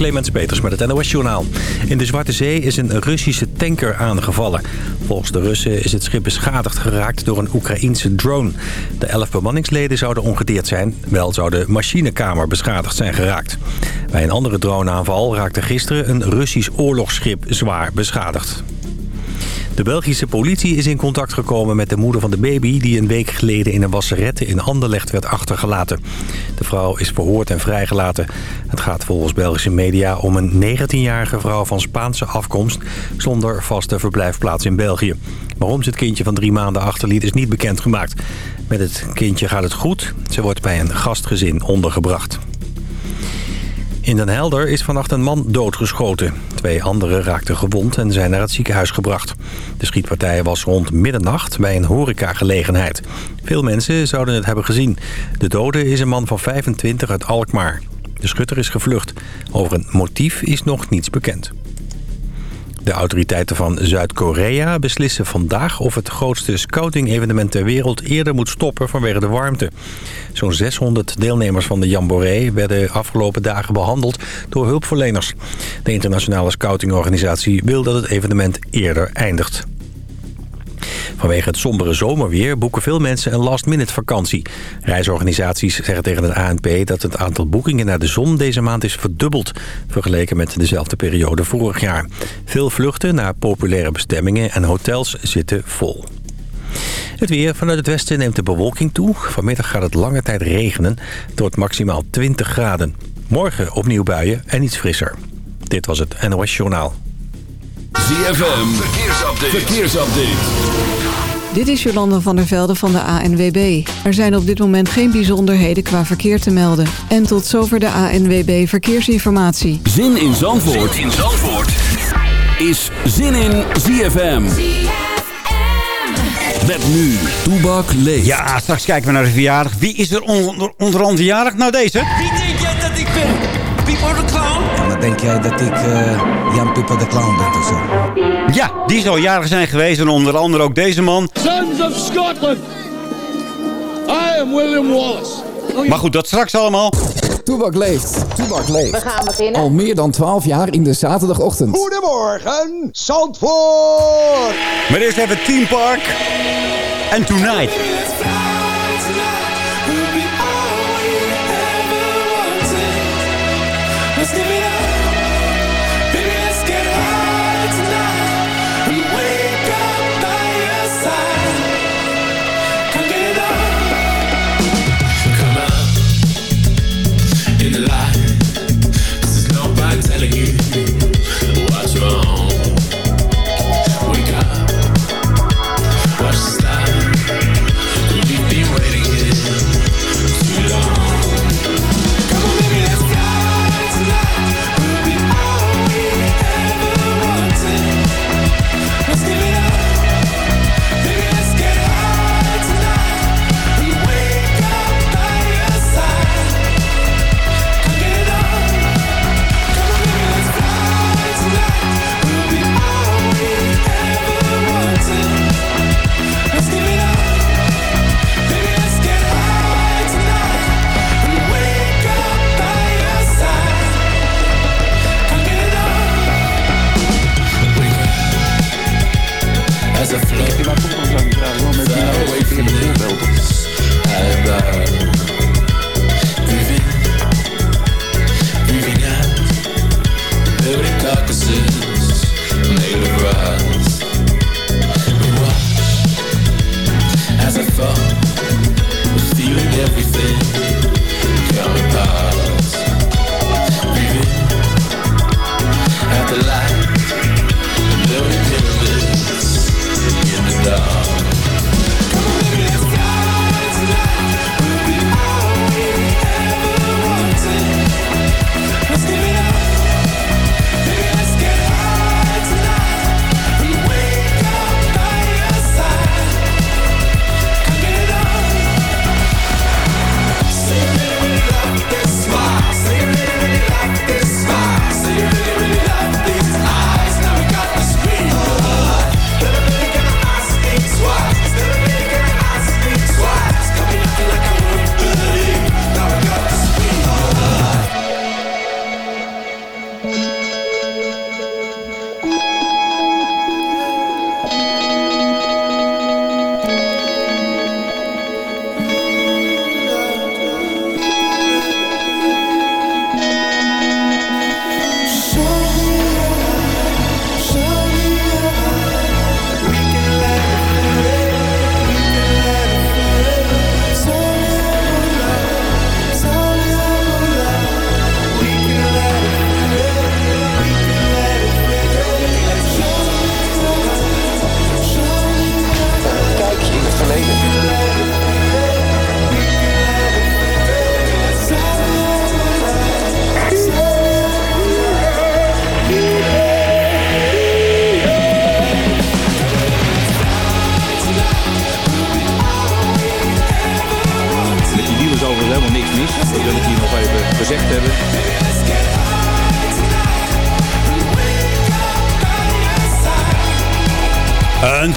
Clemens Peters met het NOS Journaal. In de Zwarte Zee is een Russische tanker aangevallen. Volgens de Russen is het schip beschadigd geraakt door een Oekraïense drone. De elf bemanningsleden zouden ongedeerd zijn. Wel zou de machinekamer beschadigd zijn geraakt. Bij een andere droneaanval raakte gisteren een Russisch oorlogsschip zwaar beschadigd. De Belgische politie is in contact gekomen met de moeder van de baby... die een week geleden in een wasserette in Anderlecht werd achtergelaten. De vrouw is verhoord en vrijgelaten. Het gaat volgens Belgische media om een 19-jarige vrouw van Spaanse afkomst... zonder vaste verblijfplaats in België. Waarom ze het kindje van drie maanden achterliet is niet bekendgemaakt. Met het kindje gaat het goed. Ze wordt bij een gastgezin ondergebracht. In Den Helder is vannacht een man doodgeschoten. Twee anderen raakten gewond en zijn naar het ziekenhuis gebracht. De schietpartij was rond middernacht bij een horecagelegenheid. Veel mensen zouden het hebben gezien. De dode is een man van 25 uit Alkmaar. De schutter is gevlucht. Over een motief is nog niets bekend. De autoriteiten van Zuid-Korea beslissen vandaag of het grootste scouting-evenement ter wereld eerder moet stoppen vanwege de warmte. Zo'n 600 deelnemers van de Jamboree werden afgelopen dagen behandeld door hulpverleners. De internationale scoutingorganisatie wil dat het evenement eerder eindigt. Vanwege het sombere zomerweer boeken veel mensen een last-minute vakantie. Reisorganisaties zeggen tegen het ANP dat het aantal boekingen naar de zon deze maand is verdubbeld... vergeleken met dezelfde periode vorig jaar. Veel vluchten naar populaire bestemmingen en hotels zitten vol. Het weer. Vanuit het westen neemt de bewolking toe. Vanmiddag gaat het lange tijd regenen. Wordt maximaal 20 graden. Morgen opnieuw buien en iets frisser. Dit was het NOS Journaal. ZFM, verkeersupdate. verkeersupdate. Dit is Jolanda van der Velde van de ANWB. Er zijn op dit moment geen bijzonderheden qua verkeer te melden. En tot zover de ANWB Verkeersinformatie. Zin in Zandvoort, zin in Zandvoort. is Zin in ZFM. Met nu, Toebak leeft. Ja, straks kijken we naar de verjaardag. Wie is er onder, onder andere verjaardag? Nou, deze. Wie denk jij dat ik ben? Pipo de Clown? Ja, maar denk jij dat ik uh, Jan Pipo de Clown ben of zo? Ja, die zou jarig zijn geweest. En onder andere ook deze man. Sons of Scotland. I am William Wallace. Maar goed, dat straks allemaal. Toebak leeft. Toebak leeft. We gaan beginnen. Al meer dan 12 jaar in de zaterdagochtend. Goedemorgen, Zandvoort. Maar eerst even Team Park. En Tonight.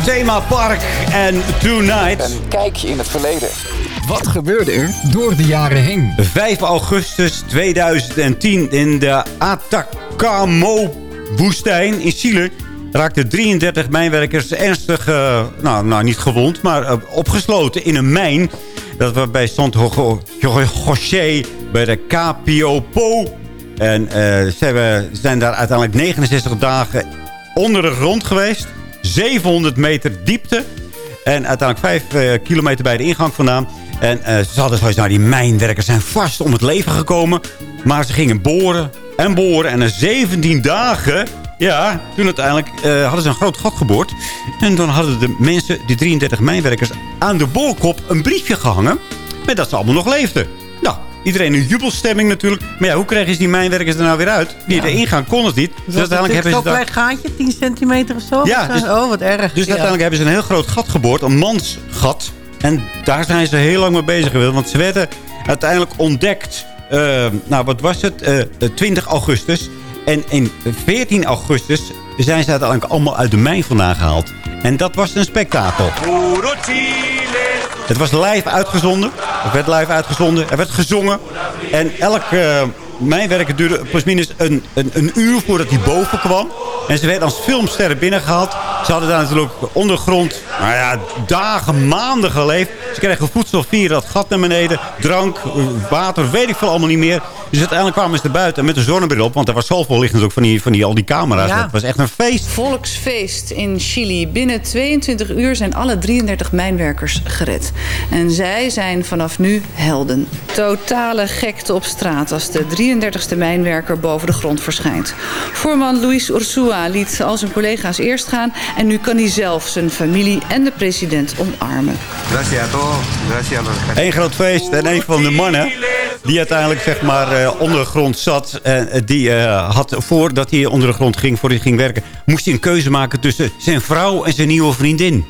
Themapark en Tonight. Een kijkje in het verleden. Wat gebeurde er door de jaren heen? 5 augustus 2010 in de Atacamo-woestijn in Chile... raakten 33 mijnwerkers ernstig, eh, nou, nou niet gewond, maar eh, opgesloten in een mijn. Dat was bij Santo José bij de Capiopo. En eh, ze hebben, zijn daar uiteindelijk 69 dagen onder de grond geweest. 700 meter diepte. En uiteindelijk 5 kilometer bij de ingang vandaan. En uh, ze hadden zoiets, nou die mijnwerkers zijn vast om het leven gekomen. Maar ze gingen boren en boren. En na 17 dagen, ja, toen uiteindelijk uh, hadden ze een groot gat geboord. En dan hadden de mensen, die 33 mijnwerkers, aan de boorkop een briefje gehangen. Met dat ze allemaal nog leefden. Iedereen in jubelstemming natuurlijk. Maar ja, hoe kregen ze die mijnwerkers er nou weer uit? Die ja. erin gaan kon het niet. Dus, uiteindelijk hebben ze zo'n klein gaatje, 10 centimeter of zo? Ja. Dus, oh, wat erg. Dus ja. uiteindelijk hebben ze een heel groot gat geboord. Een mansgat. En daar zijn ze heel lang mee bezig geweest. Want ze werden uiteindelijk ontdekt... Uh, nou, wat was het? Uh, 20 augustus. En in 14 augustus zijn ze uiteindelijk allemaal uit de mijn vandaan gehaald. En dat was een spektakel. Het was live uitgezonden. Het werd live uitgezonden. Er werd gezongen. En elke uh, mijnwerker duurde plusminus een, een, een uur voordat hij boven kwam. En ze werden als filmsterren binnengehaald. Ze hadden daar natuurlijk ondergrond, nou ja, dagen, maanden geleefd. Ze kregen voedsel via dat gat naar beneden. Drank, water, weet ik veel allemaal niet meer. Dus uiteindelijk kwamen ze er buiten met een zonnebril op. Want er was zoveel licht natuurlijk van die, van die, al die camera's. Ja. Het was echt een feest. Volksfeest in Chili. Binnen 22 uur zijn alle 33 mijnwerkers gered. En zij zijn vanaf nu helden. Totale gekte op straat als de 33ste mijnwerker boven de grond verschijnt. Voorman Luis Ursua liet al zijn collega's eerst gaan... en nu kan hij zelf zijn familie en de president omarmen. Eén groot feest en een van de mannen die uiteindelijk zeg maar uh, onder de grond zat. En uh, die uh, had voordat hij onder de grond ging, voordat hij ging werken... moest hij een keuze maken tussen zijn vrouw en zijn nieuwe vriendin.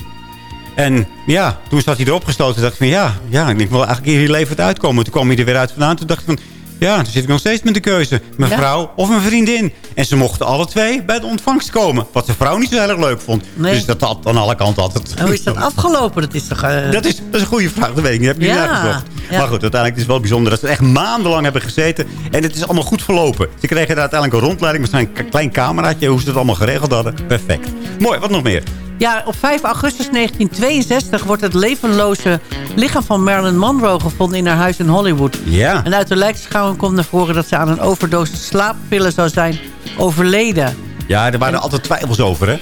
En ja, toen zat hij erop gesloten. dacht ik van ja, ja ik wil eigenlijk hier levend uitkomen. Toen kwam hij er weer uit vandaan. Toen dacht ik van ja, dan zit ik nog steeds met de keuze. Mijn ja. vrouw of mijn vriendin. En ze mochten alle twee bij de ontvangst komen. Wat de vrouw niet zo heel erg leuk vond. Nee. Dus dat had aan alle kanten altijd... Hoe is dat afgelopen? Dat is toch... Uh... Dat, is, dat is een goede vraag, dat weet ik niet. Heb ik niet ja. uitgezocht. Ja. Maar goed, uiteindelijk is het wel bijzonder dat ze echt maandenlang hebben gezeten. En het is allemaal goed verlopen. Ze kregen er uiteindelijk een rondleiding met een klein cameraatje. Hoe ze het allemaal geregeld hadden. Perfect. Mooi, wat nog meer? Ja, op 5 augustus 1962 wordt het levenloze lichaam van Marilyn Monroe gevonden in haar huis in Hollywood. Ja. En uit de lijkschouwing komt naar voren dat ze aan een overdosis slaappillen zou zijn overleden. Ja, er waren en, altijd twijfels over, hè?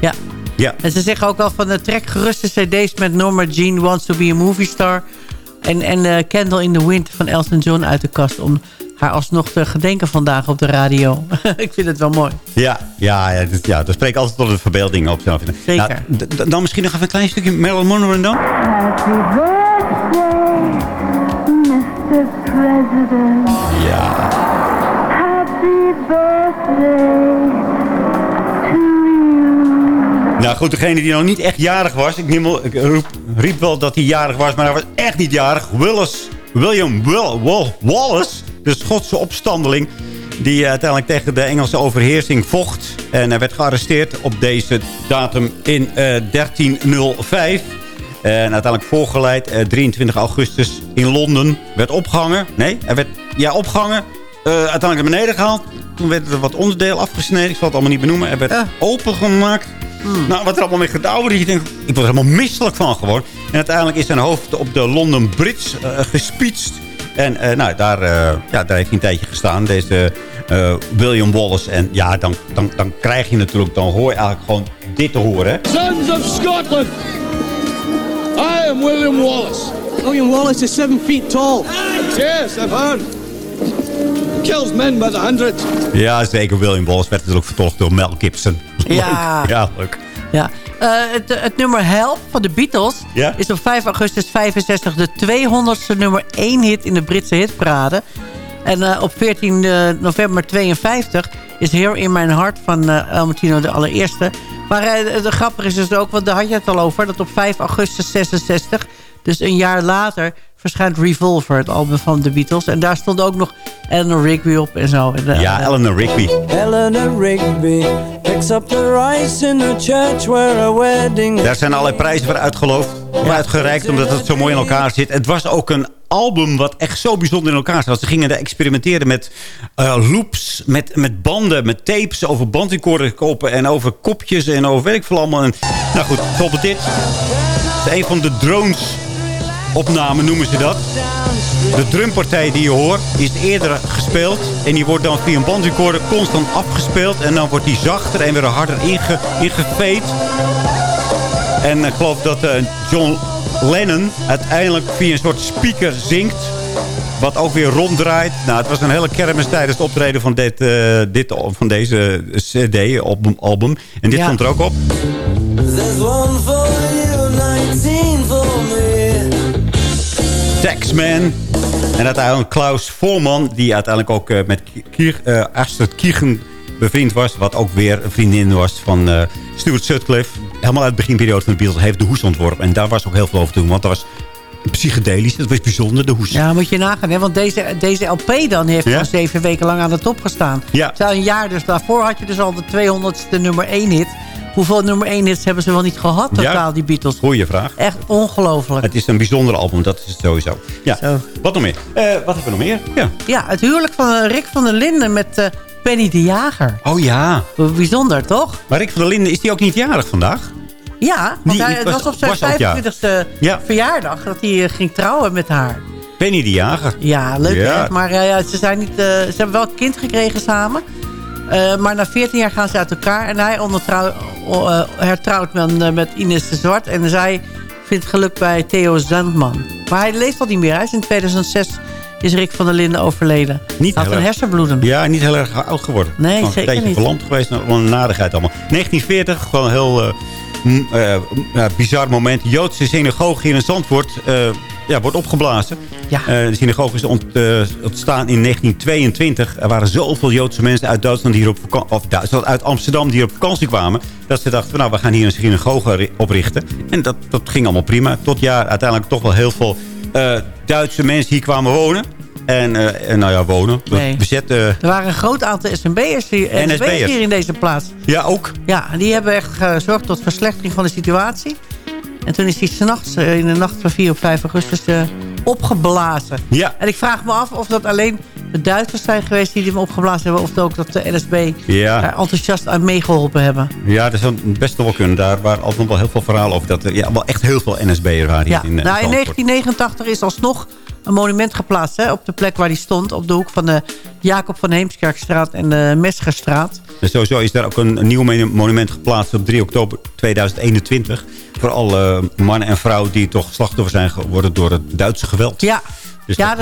Ja. ja. En ze zeggen ook wel van de trek geruste cd's met Norma Jean Wants to be a Movie Star. En, en uh, Candle in the Wind van Elton John uit de kast om haar alsnog te gedenken vandaag op de radio. ik vind het wel mooi. Ja, ja, ja, dat, ja dat spreekt altijd tot de verbeelding op. Zelf. Zeker. Nou, dan misschien nog even een klein stukje Marilyn Monroe dan? Happy birthday, Mr. President. Ja. Happy birthday to you. Nou goed, degene die nog niet echt jarig was. Ik, neem wel, ik roep, riep wel dat hij jarig was, maar hij was echt niet jarig. Willis, William Will, Will, Wallace, de Schotse opstandeling die uiteindelijk tegen de Engelse overheersing vocht. En hij werd gearresteerd op deze datum in uh, 1305. En uiteindelijk voorgeleid uh, 23 augustus in Londen. Werd opgehangen. Nee, hij werd ja, opgehangen. Uh, uiteindelijk naar beneden gehaald. Toen werd er wat onderdeel afgesneden. Ik zal het allemaal niet benoemen. Hij werd ja. opengemaakt. Hmm. Nou, wat er allemaal mee gedaan wordt. Je denkt, ik word er helemaal misselijk van geworden. En uiteindelijk is zijn hoofd op de London Bridge uh, gespietst. En uh, nou, daar, uh, ja, daar heeft hij een tijdje gestaan, deze uh, William Wallace. En ja, dan, dan, dan krijg je natuurlijk, dan hoor je eigenlijk gewoon dit te horen. Sons of Scotland, I am William Wallace. William Wallace is seven feet tall. Yes, I've heard. Kills men by the hundred. Ja, zeker. William Wallace werd natuurlijk vertolkt door Mel Gibson. Ja. Leuk. Ja, leuk. Ja. Uh, het, het, nummer Help van de Beatles ja? is op 5 augustus 65 de 200ste nummer 1 hit in de Britse hitparade. En uh, op 14 uh, november 52 is Here in My Heart van uh, de allereerste. Maar de grappige is dus ook, want daar had je het al over... dat op 5 augustus 66, dus een jaar later... verschijnt Revolver, het album van de Beatles. En daar stond ook nog Eleanor Rigby op en zo. En, eh, Ja, Eleanor Rigby. Eleanor Rigby picks up the rice in the church where a wedding Daar zijn allerlei prijzen voor uitgeloofd. Of uitgereikt, omdat het zo mooi in elkaar zit. Het was ook een album wat echt zo bijzonder in elkaar zat. Ze gingen daar experimenteren met eh, loops, met, met banden, met tapes... over bandrecorderkoppen en over kopjes en over weet ik veel allemaal. En, nou goed, bijvoorbeeld dit. Het is een van de drones opnamen noemen ze dat. De drumpartij die je hoort is eerder gespeeld. En die wordt dan via een bandrecorder constant afgespeeld. En dan wordt die zachter en weer harder inge, ingeveed. En ik geloof dat eh, John Lennon uiteindelijk via een soort speaker zingt. Wat ook weer ronddraait. Nou, het was een hele kermis tijdens het optreden van, dit, eh, dit, van deze cd, album, album. En dit Ja. stond er ook op. Taxman. En uiteindelijk Klaus Voorman, die uiteindelijk ook eh, met Kier, eh, Astrid Kiegen bevriend was. Wat ook weer een vriendin was van eh, Stuart Sutcliffe. Helemaal uit de beginperiode van de Beatles heeft de hoes ontworpen. En daar was ook heel veel over te doen, want dat was psychedelisch. Dat was bijzonder, de hoes. Ja, moet je nagaan. Hè? Want deze, deze LP dan heeft Ja? gewoon zeven weken lang aan de top gestaan. Ja. Terwijl een jaar dus daarvoor had je dus al de 200ste nummer 1 hit. Hoeveel nummer 1 hits hebben ze wel niet gehad totaal, die Beatles? Goeie vraag. Echt ongelooflijk. Het is een bijzonder album, dat is het sowieso. Ja, wat nog meer? Eh, wat hebben we nog meer? Ja. Ja, het huwelijk van eh, Rick van der Linden met eh, Penny de Jager. Oh ja. Bijzonder, toch? Maar Rick van der Linden, is die ook niet jarig vandaag? Ja, want Die hij, het was- was op zijn was ook jarig. 25e Ja. verjaardag dat hij eh, ging trouwen met haar. Penny de Jager. Ja, leuk Ja. hè? Maar eh, ja, ze, zijn niet, eh, ze hebben wel een kind gekregen samen. Maar na 14 jaar gaan ze uit elkaar. En hij ondertrouw, eh, hertrouwt met, eh, met Ines de Zwart. En zij vindt geluk bij Theo Zandman. Maar hij leeft al niet meer. Hij is in 2006 is Rick van der Linden overleden. Niet had een hersenbloeding. Ja, niet heel erg oud geworden. Nee, zeker Een tijdje niet. verlamd geweest. een narigheid allemaal. 1940, gewoon een heel m- bizar moment. Joodse synagoge hier in Zandvoort eh, ja, wordt opgeblazen. Ja. Eh, de synagoge is ont, ontstaan in 1922. Er waren zoveel Joodse mensen uit Duitsland die hier op of Duitsland, uit Amsterdam die hier op vakantie kwamen. Dat ze dachten, nou, we gaan hier een synagoge ri- oprichten. En dat, dat ging allemaal prima. Tot jaar uiteindelijk toch wel heel veel Duitse mensen hier kwamen wonen. En, eh, en nou ja, wonen. Nee. Bezet, eh, Er waren een groot aantal SNB'ers hier, NSB'ers. Hier in deze plaats. ja, ook. Ja, die hebben echt gezorgd tot verslechtering van de situatie. En toen is hij s'nachts, eh, in de nacht van 4 op 5 augustus, eh, opgeblazen. Ja. En ik vraag me af of dat alleen de Duitsers zijn geweest die hem opgeblazen hebben... of ook dat de NSB Ja. daar enthousiast aan meegeholpen hebben. Ja, dat zou best wel kunnen. Daar waren altijd wel heel veel verhalen over. Dat er ja, wel echt heel veel NSB'ers waren hier Ja. in eh, nou, in Zandvoort. 1989 is alsnog een monument geplaatst hè, op de plek waar hij stond. Op de hoek van de Jacob van Heemskerkstraat en de Mesgerstraat. En sowieso is daar ook een, een nieuw monu- monument geplaatst op 3 oktober 2021. Voor alle mannen en vrouwen die toch slachtoffer zijn geworden door het Duitse geweld. Ja, Dus ja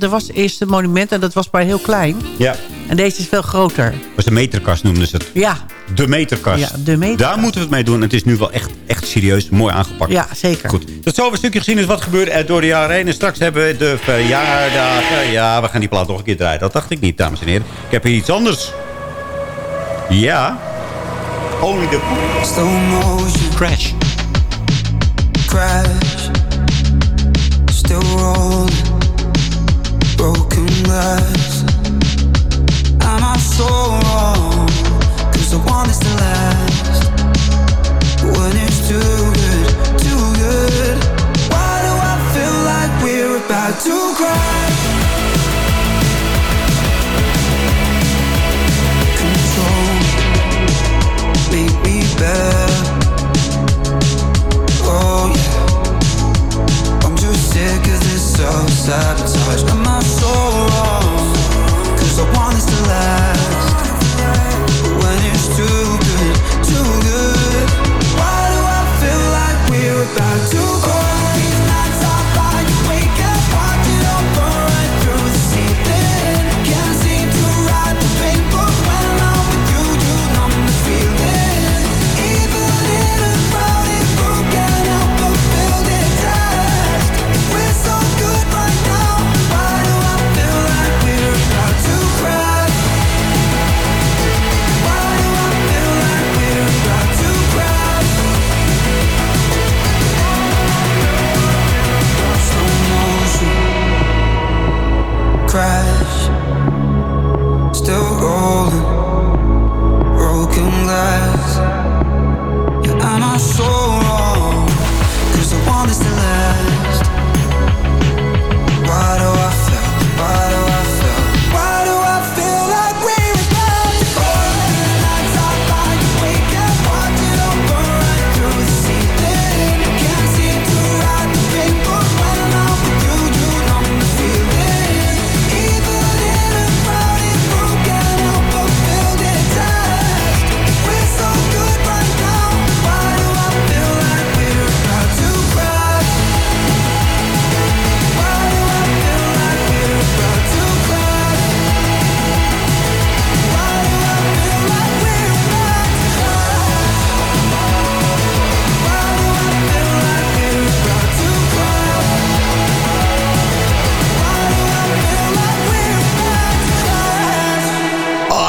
er- was eerst een monument en dat was maar heel klein. Ja, En deze is veel groter. was de meterkast noemden ze het. Ja, De meterkast. Ja, de meterkast. Daar moeten we het mee doen. Het is nu wel echt, echt serieus mooi aangepakt. ja zeker. Goed. Dat is over een stukje gezien is wat gebeurde er door de jaren heen. En straks hebben we de verjaardagen. Ja, we gaan die plaat nog een keer draaien. Dat dacht ik niet, dames en heren. Ik heb hier iets anders. Ja. Only the... Slow motion Crash. crash. Still rolling. Broken glass. Am I so wrong? Cause I want this to last. When it's too good, too good. Why do I feel like we're about to cry?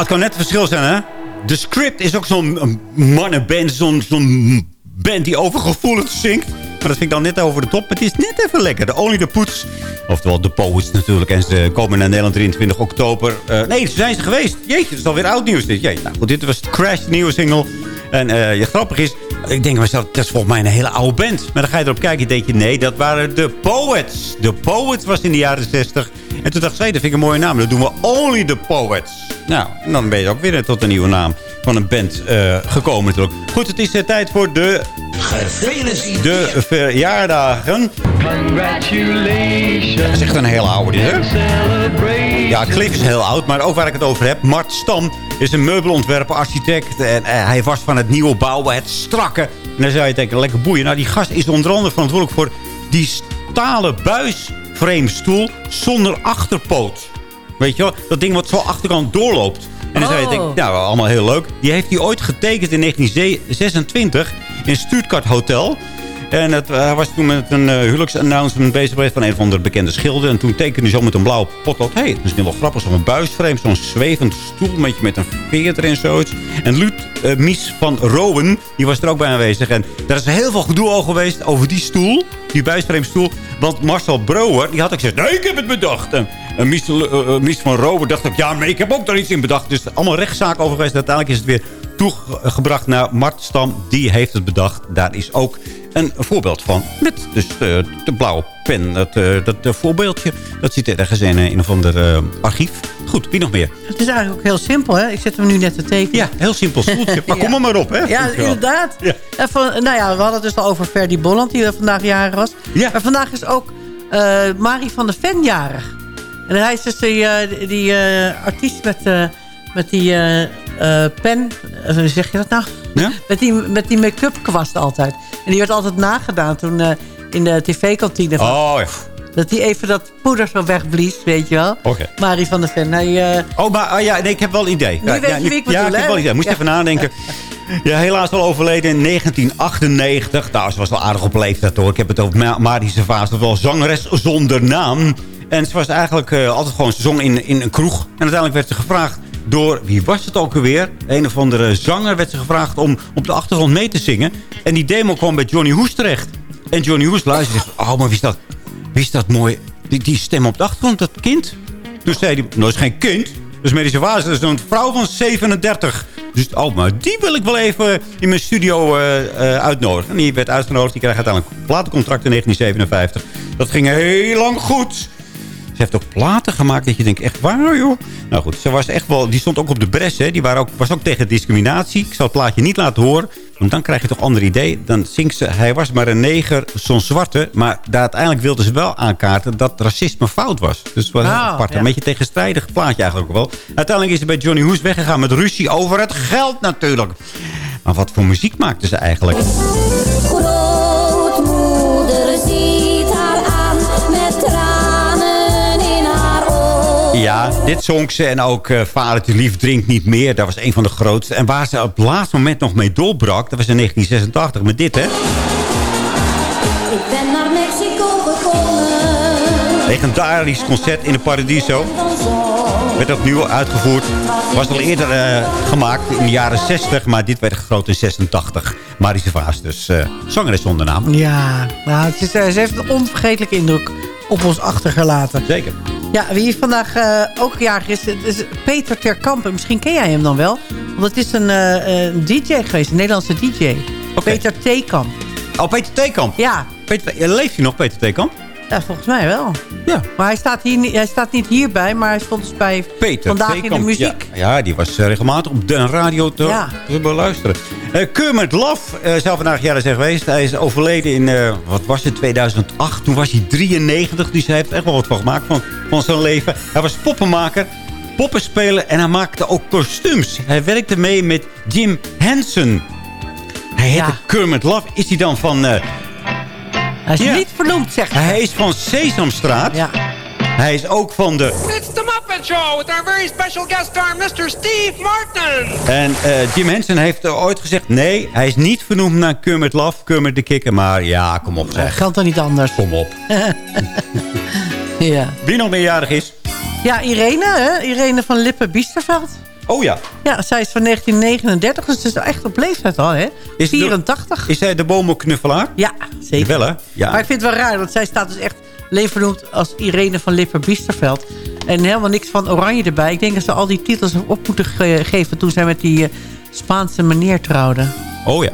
Het kan net het verschil zijn, hè? De script is ook zo'n mannenband. Zo'n band die overgevoelig zingt. Maar dat vind ik dan net over de top. Het is net even lekker. De Only the Poets. Oftewel de Poets natuurlijk. En ze komen naar Nederland 23 oktober. Eh, nee, ze zijn ze geweest. Jeetje, dat is alweer oud nieuws dit. Jeetje, nou dit was de Crash, nieuwe single. En je grappig is, ik denk mezelf, dat is volgens mij een hele oude band. Maar dan ga je erop kijken en denk je, nee, dat waren de Poets. De Poets was in de jaren 60. En toen dacht ik, dat vind ik een mooie naam. Dan doen we Only the Poets. Nou, en dan ben je ook weer tot een nieuwe naam van een band eh, gekomen natuurlijk. Goed, het is uh, tijd voor de... De verjaardagen. Dat is echt een heel oude dit, hè? Ja, Cliff is heel oud, maar ook waar ik het over heb. Mart Stam is een meubelontwerper, architect. En eh, hij was van het nieuwe bouwen, het strakke. En dan zou je denken, lekker boeien. Nou, die gast is onder andere verantwoordelijk voor die stalen buisframe stoel zonder achterpoot. Weet je wel? Dat ding wat zo achterkant doorloopt. En dan zou je denken, nou, allemaal heel leuk. Die heeft hij ooit getekend in 1926 in Stuttgart Hotel. En het, hij was toen met een uh, huwelijksannouncement bezig geweest van een of andere bekende schilder. En toen tekende hij zo met een blauw potlood. Hé, hey, dat is wel grappig. Zo'n buisframe, zo'n zwevend stoelmetje met een veer erin zoiets. En Luut uh, Mies van Rowen, die was er ook bij aanwezig. En daar is heel veel gedoe al geweest over die stoel. Die buisframe stoel. Want Marcel Brouwer, die had ook gezegd, nee, ik heb het bedacht. En, en Mies, uh, Mies van Rowen dacht ook, ja, maar ik heb ook daar iets in bedacht. Dus allemaal rechtszaken over geweest. Uiteindelijk is het weer toegebracht naar Mart Stam. Die heeft het bedacht. Daar is ook een voorbeeld van. Met dus de, de blauwe pen. Dat, uh, dat uh, voorbeeldje. Dat zit ergens in een of ander archief. Goed, wie nog meer? Het is eigenlijk ook heel simpel, hè? Ik zet hem nu net te tekenen. Ja, heel simpel stoeltje. Maar ja. kom er maar op, hè? Ja, inderdaad. Ja. En van, nou ja, we hadden het dus al over Ferdy Bolland, die vandaag jarig was. Ja. Maar vandaag is ook Marie van der Ven jarig. En hij is dus die, die artiest met, met die pen... hoe zeg je dat nou? Ja? Met die, met die make-up kwast altijd. En die werd altijd nagedaan toen in de tv-kantine. Oh, ja. Dat hij even dat poeder zo wegblies, weet je wel. Oké. Okay. Marie van der Ven. Hij, uh... Oh, maar oh, ja, nee, ik heb wel een idee. Nu ja, weet ja, je wie ik ja, ik heb wel een idee. Moest ja. even nadenken. Ja, helaas al overleden in 1998. Nou, ze was wel aardig op leeftijd hoor. Ik heb het over Ma Marie Servaas. Dat was zangeres zonder naam. En ze was eigenlijk uh, altijd gewoon... Ze zong in, in een kroeg. En uiteindelijk werd ze gevraagd door, wie was het ook alweer? Een of andere zanger werd ze gevraagd om op de achtergrond mee te zingen. En die demo kwam bij Johnny Hoes terecht. En Johnny Hoes luisterde zegt, oh, maar wie is dat, wie is dat mooi? Die, die stem op de achtergrond, dat kind. Toen zei hij, nou, is geen kind. Dus medische waas, dat is een vrouw van 37. Dus, oh, maar die wil ik wel even in mijn studio uh, uh, uitnodigen. En die werd uitgenodigd. Die kreeg uiteindelijk een platencontract in 1957. Dat ging heel lang goed. Ze heeft ook platen gemaakt dat je denkt, echt waar joh? Nou goed, ze was echt wel, die stond ook op de bres. Hè? Die waren ook, was ook tegen discriminatie. Ik zal het plaatje niet laten horen. Want dan krijg je toch een ander idee. Dan zingt ze, hij was maar een neger, zo'n zwarte. Maar daar uiteindelijk wilde ze wel aankaarten dat racisme fout was. Dus het was Oh, apart. ja. Een beetje tegenstrijdig plaatje eigenlijk ook wel. Uiteindelijk is ze bij Johnny Hoes weggegaan met ruzie over het geld natuurlijk. Maar wat voor muziek maakte ze eigenlijk? Ja, dit zong ze. En ook uh, Vadertje Lief drinkt niet meer. Dat was een van de grootste. En waar ze op het laatste moment nog mee doorbrak... dat was in 1986 met dit, hè? Ik ben naar Mexico gekomen. Legendarisch concert in de Paradiso. Werd opnieuw uitgevoerd. Was al eerder uh, gemaakt in de jaren 60. Maar dit werd groot in 86. Marische Vaas dus. Uh, zangeres zonder naam. Ja, nou, het is, ze heeft een onvergetelijke indruk op ons achtergelaten. Zeker. Ja, wie vandaag uh, ook jarig is, is Peter Terkampen. Misschien ken jij hem dan wel. Want het is een, een DJ geweest, een Nederlandse DJ. Okay. Peter Theekamp. Oh, Peter Theekamp? Ja. Peter, leeft hij nog, Peter Theekamp? Ja, volgens mij wel. Ja. Maar hij staat, hier, hij staat niet hierbij, maar hij stond dus bij Peter Vandaag Theekamp. in de Muziek. Ja, ja, die was regelmatig op de radio te, ja. te beluisteren. Uh, Kermit Love, uh, zou vandaag jaren zijn geweest. Hij is overleden in, uh, wat was het, 2008. Toen was hij 93, dus hij heeft echt wel wat van gemaakt van, van zijn leven. Hij was poppenmaker, poppenspeler en hij maakte ook kostuums. Hij werkte mee met Jim Henson. Hij heette ja. Kermit Love. Is hij dan van... hij is ja. niet vernoemd, zeg Hij is van Sesamstraat. Ja. Hij is ook van de... It's the Muppet Show with our very special guest star, Mr. Steve Martin. En uh, Jim Henson heeft uh, ooit gezegd... nee, hij is niet vernoemd naar Kermit Love, Kermit de Kikker. Maar ja, kom op zeg. Dat kan toch niet anders? Kom op. ja. Wie nog meerjarig is? Ja, Irene, hè? Irene van Lippe-Biesterveld. Oh ja. Ja, zij is van 1939, dus ze is echt op leeftijd al, hè? Is de- 84. Is zij de bomenknuffelaar? Ja, zeker. Wel hè? Ja. Maar ik vind het wel raar, want zij staat dus echt leven vernoemd als Irene van Lippe-Biesterveld. En helemaal niks van oranje erbij. Ik denk dat ze al die titels op moeten ge- geven toen zij met die eh, Spaanse meneer trouwde. Oh ja.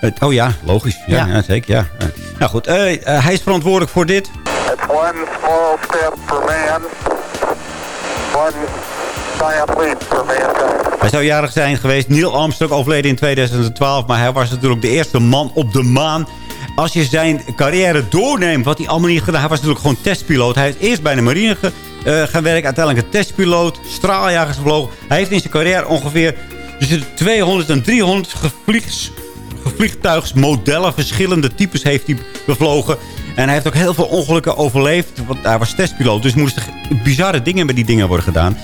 Het- Oh ja, logisch. Ja, Ja. ja. zeker. Ja. Ja. Nou goed, eh, eh, hij is verantwoordelijk voor dit. It's one small step for man, one giant leap for mankind. Hij zou jarig zijn geweest. Neil Armstrong overleden in 2012. Maar hij was natuurlijk de eerste man op de maan. Als je zijn carrière doorneemt, wat hij allemaal niet gedaan. Hij was natuurlijk gewoon testpiloot. Hij is eerst bij de marine ge- eh, gaan werken. Uiteindelijk een testpiloot. Straaljagers gevlogen. Hij heeft in zijn carrière ongeveer tussen de 200 en 300 gevliegs, vliegtuigsmodellen. Verschillende types heeft hij bevlogen. En hij heeft ook heel veel ongelukken overleefd. Want hij was testpiloot. Dus moesten bizarre dingen met die dingen worden gedaan.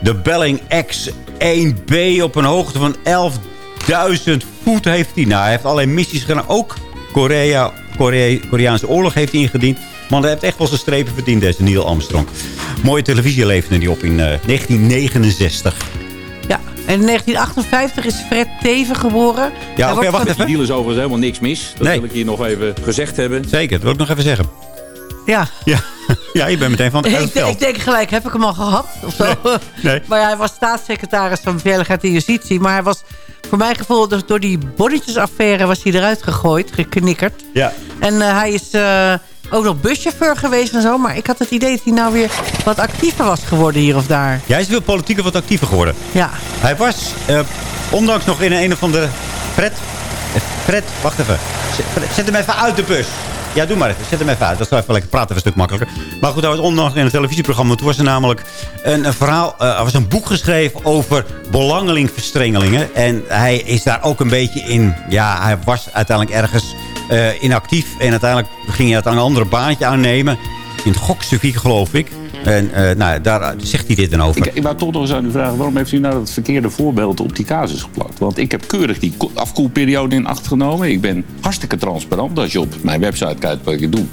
De Belling X-1B op een hoogte van 11.000 voet heeft hij. Nou, hij heeft allerlei missies gedaan. Ook Korea, Korea, Koreaanse oorlog heeft ingediend. Man, hij heeft echt wel zijn strepen verdiend, deze Neil Armstrong. Mooie televisie leverde hij op in eh, 1969. Ja, en in 1958 is Fred Teven geboren. Ja, oké, wacht van- even. Die deal is overigens helemaal niks mis. Dat Nee. wil ik hier nog even gezegd hebben. Zeker, dat wil ik nog even zeggen. Ja. Ja, ja je bent meteen van het Ik, uit het ik denk gelijk, heb ik hem al gehad? Of zo? nee. Maar ja, hij was staatssecretaris van Veiligheid en Justitie. Maar hij was, voor mijn gevoel, door- door die bonnetjesaffaire was hij eruit gegooid, geknikkerd. Ja. En eh, hij is eh, ook nog buschauffeur geweest en zo. Maar ik had het idee dat hij nou weer wat actiever was geworden hier of daar. Jij is veel politieker wat actiever geworden. Ja. Hij was, eh, ondanks nog in een of andere... Eh, Fred, wacht even. Zet, hem even uit de bus. Ja, doe maar even. Zet hem even uit. Dat is wel even lekker praten, een stuk makkelijker. Maar goed, hij was ondanks in een televisieprogramma. Toen was er namelijk een, verhaal... er was een boek geschreven over belangelingverstrengelingen. En hij is daar ook een beetje in... Ja, hij was uiteindelijk ergens eh, inactief. En uiteindelijk ging hij uiteindelijk een andere baantje aannemen. In het geloof ik. En eh, nou, daar zegt hij dit dan over. Ik, ik wou toch nog eens aan u vragen, waarom heeft u nou dat verkeerde voorbeeld op die casus geplakt? Want ik heb keurig die ko- afkoelperiode in acht genomen. Ik ben hartstikke transparant. Als je op mijn website kijkt wat ik doe,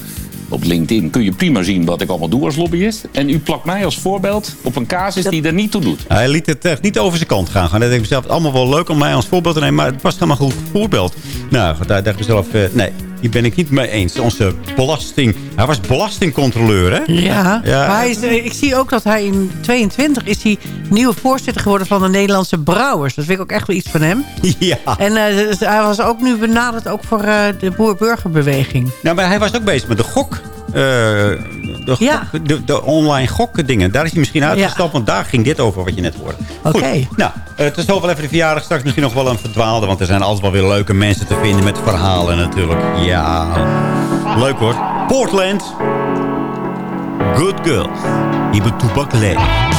op LinkedIn, kun je prima zien wat ik allemaal doe als lobbyist. En u plakt mij als voorbeeld op een casus die er niet toe doet. Hij liet het echt niet over zijn kant gaan. Dat denk ik mezelf, allemaal wel leuk om mij als voorbeeld te nemen. Maar het was helemaal een goed voorbeeld. Nou, daar dacht ik mezelf, eh, nee, hier ben ik niet mee eens. Onze belasting, hij was belastingcontroleur, hè? Ja, Ja. maar hij is, eh, ik zie ook dat hij in 22 is hij nieuwe voorzitter geworden van de Nederlandse Brouwers. Dat vind ik ook echt wel iets van hem. Ja. En eh, dus hij was ook nu benaderd ook voor eh, de boer-burgerbeweging. Nou, maar hij was ook bezig met de gok. eh, de, gok Ja. de, de online gokkendingen. Daar is hij misschien uitgestapt, want daar ging dit over wat je net hoorde. Oké. Nou, het is wel even de verjaardag. Straks misschien nog wel een verdwaalde, want er zijn altijd wel weer leuke mensen te vinden met verhalen natuurlijk. Ja, leuk hoor. Portland. Good girl. Ibu Tubakle. Still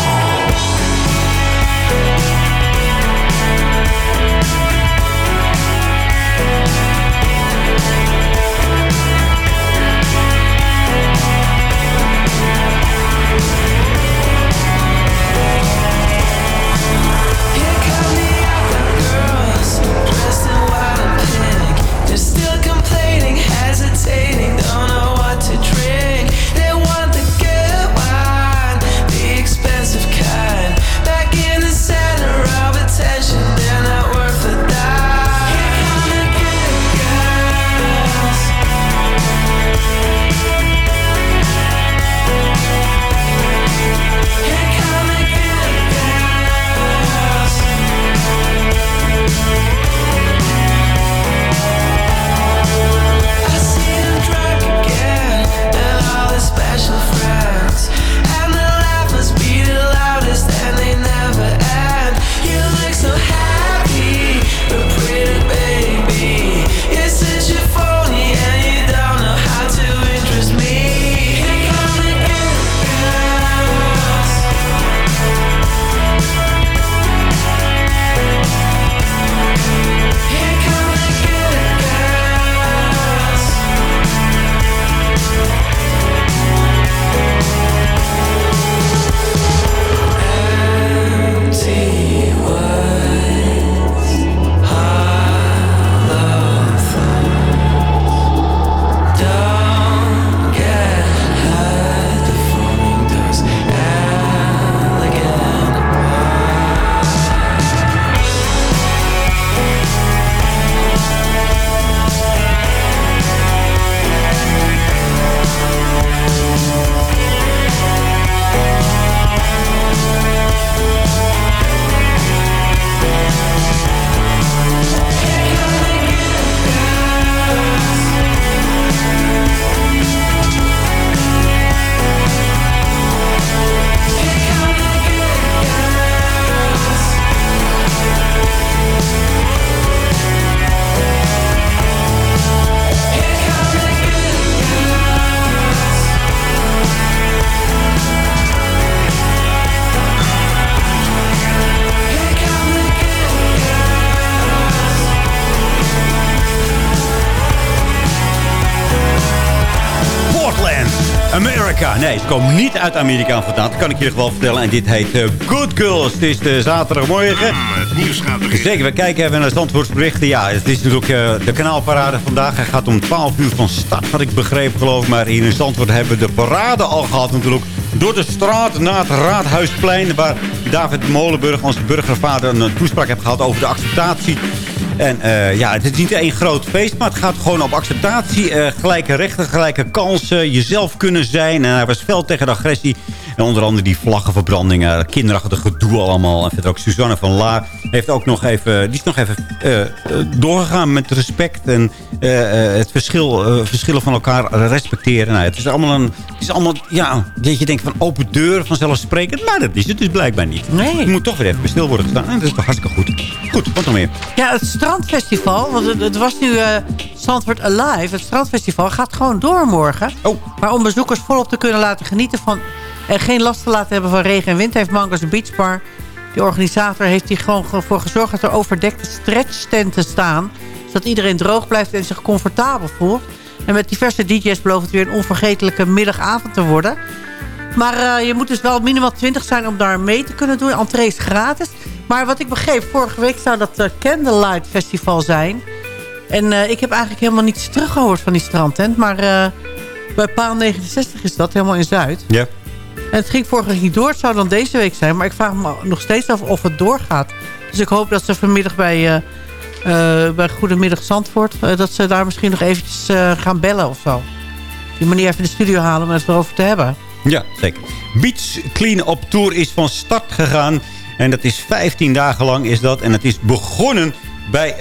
niet uit Amerika vandaan. Dat kan ik je geval vertellen. En dit heet eh, Good Girls. Het is de zaterdagmorgen. Het nieuws gaat beginnen. Zeker, we kijken even naar de Zandvoortsberichten. Ja, het is natuurlijk eh, de kanaalparade vandaag. Hij gaat om 12 uur van start, had ik begrepen geloof ik. Maar hier in Zandvoort hebben we de parade al gehad natuurlijk. Door de straat naar het Raadhuisplein. Waar David Molenburg, onze burgervader, een toespraak heeft gehad over de acceptatie en eh, ja, het is niet één groot feest, maar het gaat gewoon op acceptatie. eh, gelijke rechten, gelijke kansen, jezelf kunnen zijn. En hij was tegen de agressie. En onder andere die vlaggenverbrandingen, kinderachtig gedoe allemaal. En verder ook Suzanne van Laar heeft ook nog even, die is nog even eh, doorgegaan met respect. En eh, eh, het verschil, verschillen van elkaar respecteren. Nou, het is allemaal een, het is allemaal, ja, dat je denkt van open deur, vanzelfsprekend. Maar dat is het dus blijkbaar niet. Nee. Je moet toch weer even stil worden gestaan. En dat is toch hartstikke goed. Goed, wat nog meer? Ja, het strandfestival, want het, het was nu Zandvoort Alive. Het strandfestival gaat gewoon door morgen. Oh. Maar om bezoekers volop te kunnen laten genieten van... en geen last te laten hebben van regen en wind... heeft Mangos Beach Bar, die organisator... heeft hier gewoon voor gezorgd dat er overdekte stretchtenten staan... zodat iedereen droog blijft en zich comfortabel voelt. En met diverse DJ's belooft het weer een onvergetelijke middagavond te worden... Maar eh, je moet dus wel minimaal 20 zijn om daar mee te kunnen doen. Entree is gratis. Maar wat ik begreep, vorige week zou dat uh, Candlelight Festival zijn. En eh, ik heb eigenlijk helemaal niets teruggehoord van die strandtent. Maar bij paal 69 is dat, helemaal in Zuid. Ja. En het ging vorige week niet door. Het zou dan deze week zijn. Maar ik vraag me nog steeds af of het doorgaat. Dus ik hoop dat ze vanmiddag bij, eh, eh, bij Goedemiddag Zandvoort... eh, dat ze daar misschien nog eventjes gaan bellen of zo. Die manier even de studio halen om het erover te hebben. Ja, zeker. Beach Clean-up Tour is van start gegaan. En dat is 15 dagen lang is dat. En het is begonnen bij,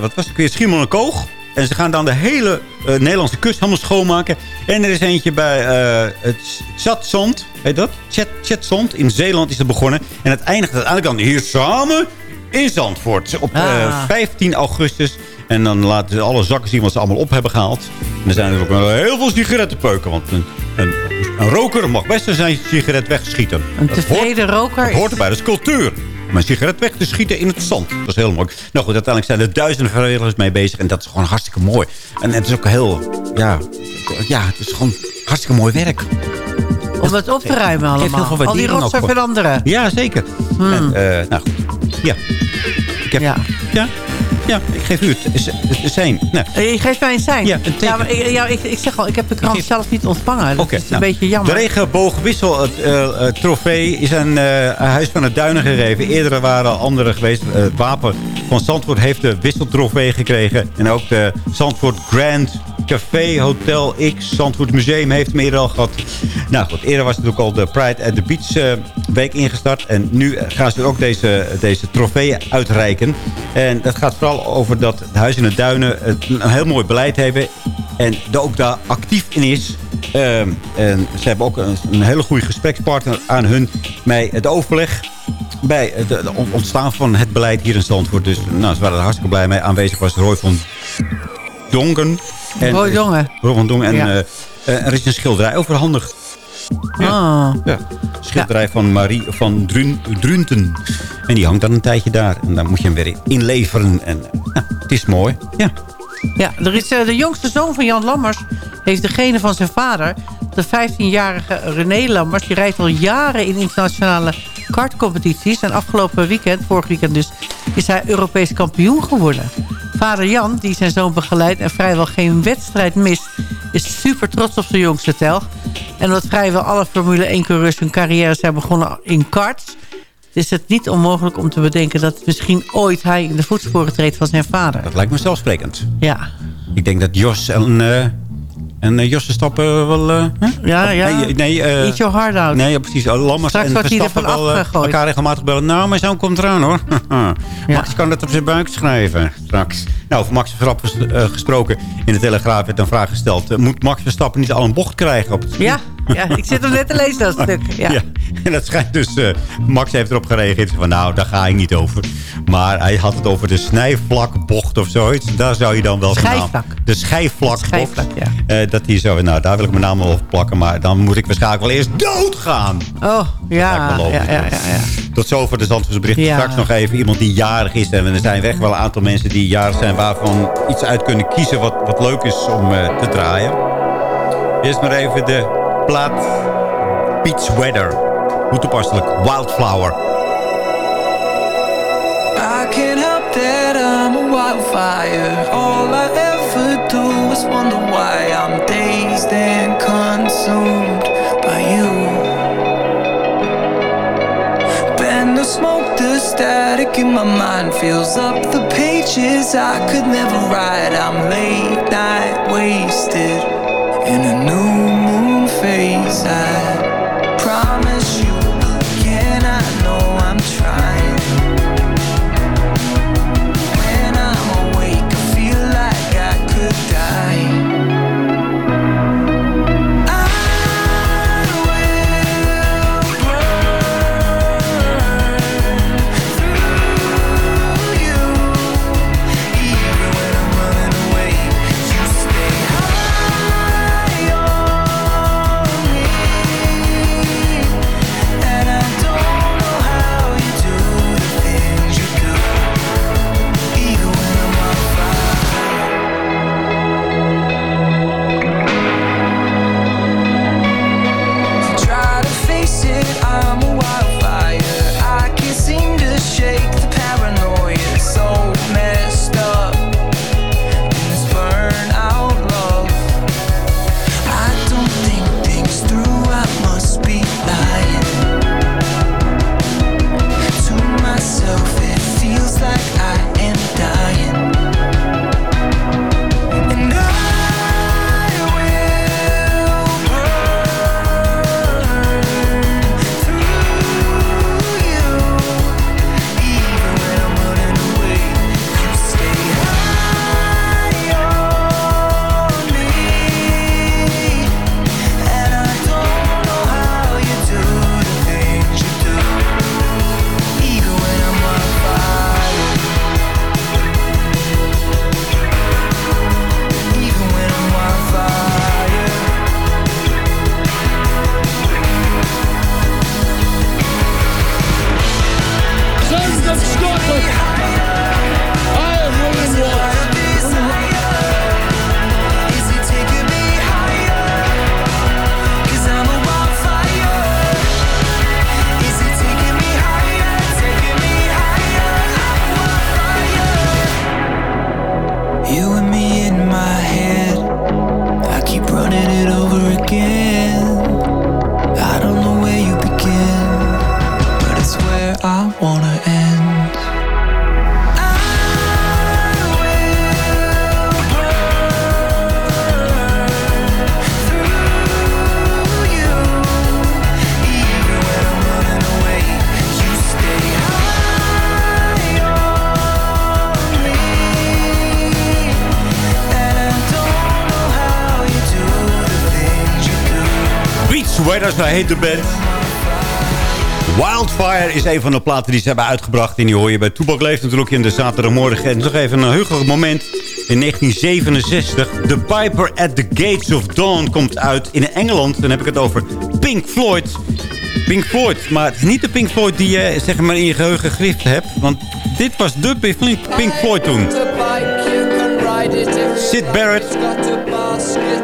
wat was het weer, Schiermonnikoog. En ze gaan dan de hele eh, Nederlandse kust helemaal schoonmaken. En er is eentje bij eh het Chatzond, heet dat? Chat, Chatzond, in Zeeland is het begonnen. En het eindigt uiteindelijk dan hier samen in Zandvoort. Op eh, Ah. 15 augustus. En dan laten ze alle zakken zien wat ze allemaal op hebben gehaald. En er zijn er ook heel veel sigarettenpeuken. Want een, een, een roker mag best zijn sigaret wegschieten. Een Dat tevreden roker dat hoort erbij, dat is cultuur. Om een sigaret weg te schieten in het zand. Dat is heel mooi. Nou goed, uiteindelijk zijn er duizenden vrijwilligers mee bezig. En dat is gewoon hartstikke mooi. En het is ook heel... Ja, ja het is gewoon hartstikke mooi werk. Om het op te ruimen allemaal. Al die rotzooi voor- veranderen. Ja, zeker. En, eh, nou goed. Ja. Ik heb, Ja. ja. Ja, ik geef u het, het, zijn. Nou, Eh, Je geeft mij een sein. Ja, een. Ja, maar ik, ja, ik, ik zeg al, ik heb de krant Geef- zelf niet ontvangen. Dat is een nou, beetje jammer. De regenboogwissel het, eh, eh, trofee is aan Huis van het Duinen gegeven. Eerder waren anderen geweest. Het wapen van Zandvoort heeft de wisseltrofee gekregen. En ook de Zandvoort Grand Café Hotel X. Zandvoort Museum heeft hem al gehad. Nou goed, eerder was ook al de Pride at the Beach eh, week ingestart. En nu gaan ze ook deze, deze trofeeën uitreiken. En dat gaat vooral over dat Huis in het Duinen het een heel mooi beleid hebben. En er ook daar actief in is. Ehm, en ze hebben ook een, hele goede gesprekspartner aan hun. Bij het overleg bij het ontstaan van het beleid hier in Zandvoort. Dus nou, ze waren er hartstikke blij mee. Aanwezig was Roy van Dongen. Roy Dongen. Roy van Dongen. En Ja. eh, eh, er is een schilderij overhandigd. Ah. Ja, schilderij van Marie van Drun, Drunten. En die hangt dan een tijdje daar. En dan moet je hem weer inleveren. En eh, nou, het is mooi. Ja. Ja, er is, eh, de jongste zoon van Jan Lammers heeft de genen van zijn vader. De 15-jarige René Lammers. Die rijdt al jaren in internationale kartcompetities. En afgelopen weekend, vorig weekend dus, is hij Europees kampioen geworden. Vader Jan, die zijn zoon begeleidt en vrijwel geen wedstrijd mist... is super trots op zijn jongste telg. En omdat vrijwel alle Formule 1-coureurs hun carrière zijn begonnen in karts... is het niet onmogelijk om te bedenken dat misschien ooit hij in de voetsporen treedt van zijn vader. Dat lijkt me zelfsprekend. Ja. Ik denk dat Jos en, eh en eh, Jos Verstappen wel... eh? Ja, ja. Nee, nee, eh, Eat your heart out. Nee, precies. Oh, Lammers Straks en Verstappen wel eh, elkaar regelmatig bellen. Nou, mijn zoon komt eraan hoor. Max kan dat op zijn buik schrijven straks. Nou, over Max Verstappen ges- eh, gesproken. In de Telegraaf werd een vraag gesteld. eh, moet Max Verstappen niet al een bocht krijgen op het Ja, ja, ik zit hem net te lezen, dat stuk. Ja. Ja. En dat schijnt dus... eh, Max heeft erop gereageerd van... Nou, daar ga ik niet over. Maar hij had het over de snijvlakbocht of zoiets. Daar zou je dan wel... Schijfvlak. De schijfvlakbocht. Schijfvlak, ja. Eh, dat die zo... Nou, daar wil ik mijn naam wel op plakken. Maar dan moet ik waarschijnlijk wel eerst doodgaan. Oh, ja. Ja, logisch. ja, ja, ja. Tot zover de Zandvoortse bericht. Straks nog even iemand die jarig is. En er zijn weg wel een aantal mensen die jarig zijn... waarvan iets uit kunnen kiezen wat, wat leuk is om eh, te draaien. Eerst maar even de plaat. Beach Weather. Hoe toepasselijk. Wildflower. I can't help that I'm a wildfire. All I ever do is wonder why I'm dazed and consumed by you. Bend the smoke, the static in my mind fills up the pages I could never write. I'm late night wasted in a new moon phase. Zo heet de band. Wildfire is een van de platen die ze hebben uitgebracht. En die hoor je bij Toebak Leeft natuurlijk in de zaterdagmorgen. En nog even een heugelijk moment. In 1967, The Piper at the Gates of Dawn komt uit in Engeland. Dan heb ik het over Pink Floyd. Pink Floyd, maar niet de Pink Floyd die je zeg maar, in je geheugen gegrift hebt. Want dit was de Pink Floyd toen. Sid Barrett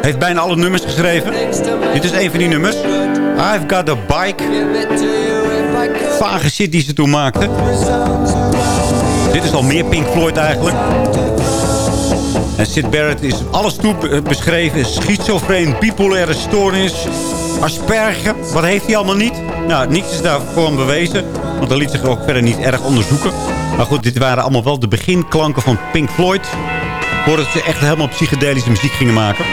heeft bijna alle nummers geschreven. Dit is een van die nummers. I've got a bike. Vage shit die ze toen maakten. Dit is al meer Pink Floyd eigenlijk. En Sid Barrett is alles toe beschreven. Schizofreen, bipolaire stoornis, asperger. Wat heeft hij allemaal niet? Nou, niets is daarvoor aan bewezen. Want dat liet zich ook verder niet erg onderzoeken. Maar goed, dit waren allemaal wel de beginklanken van Pink Floyd. Voordat ze echt helemaal psychedelische muziek gingen maken.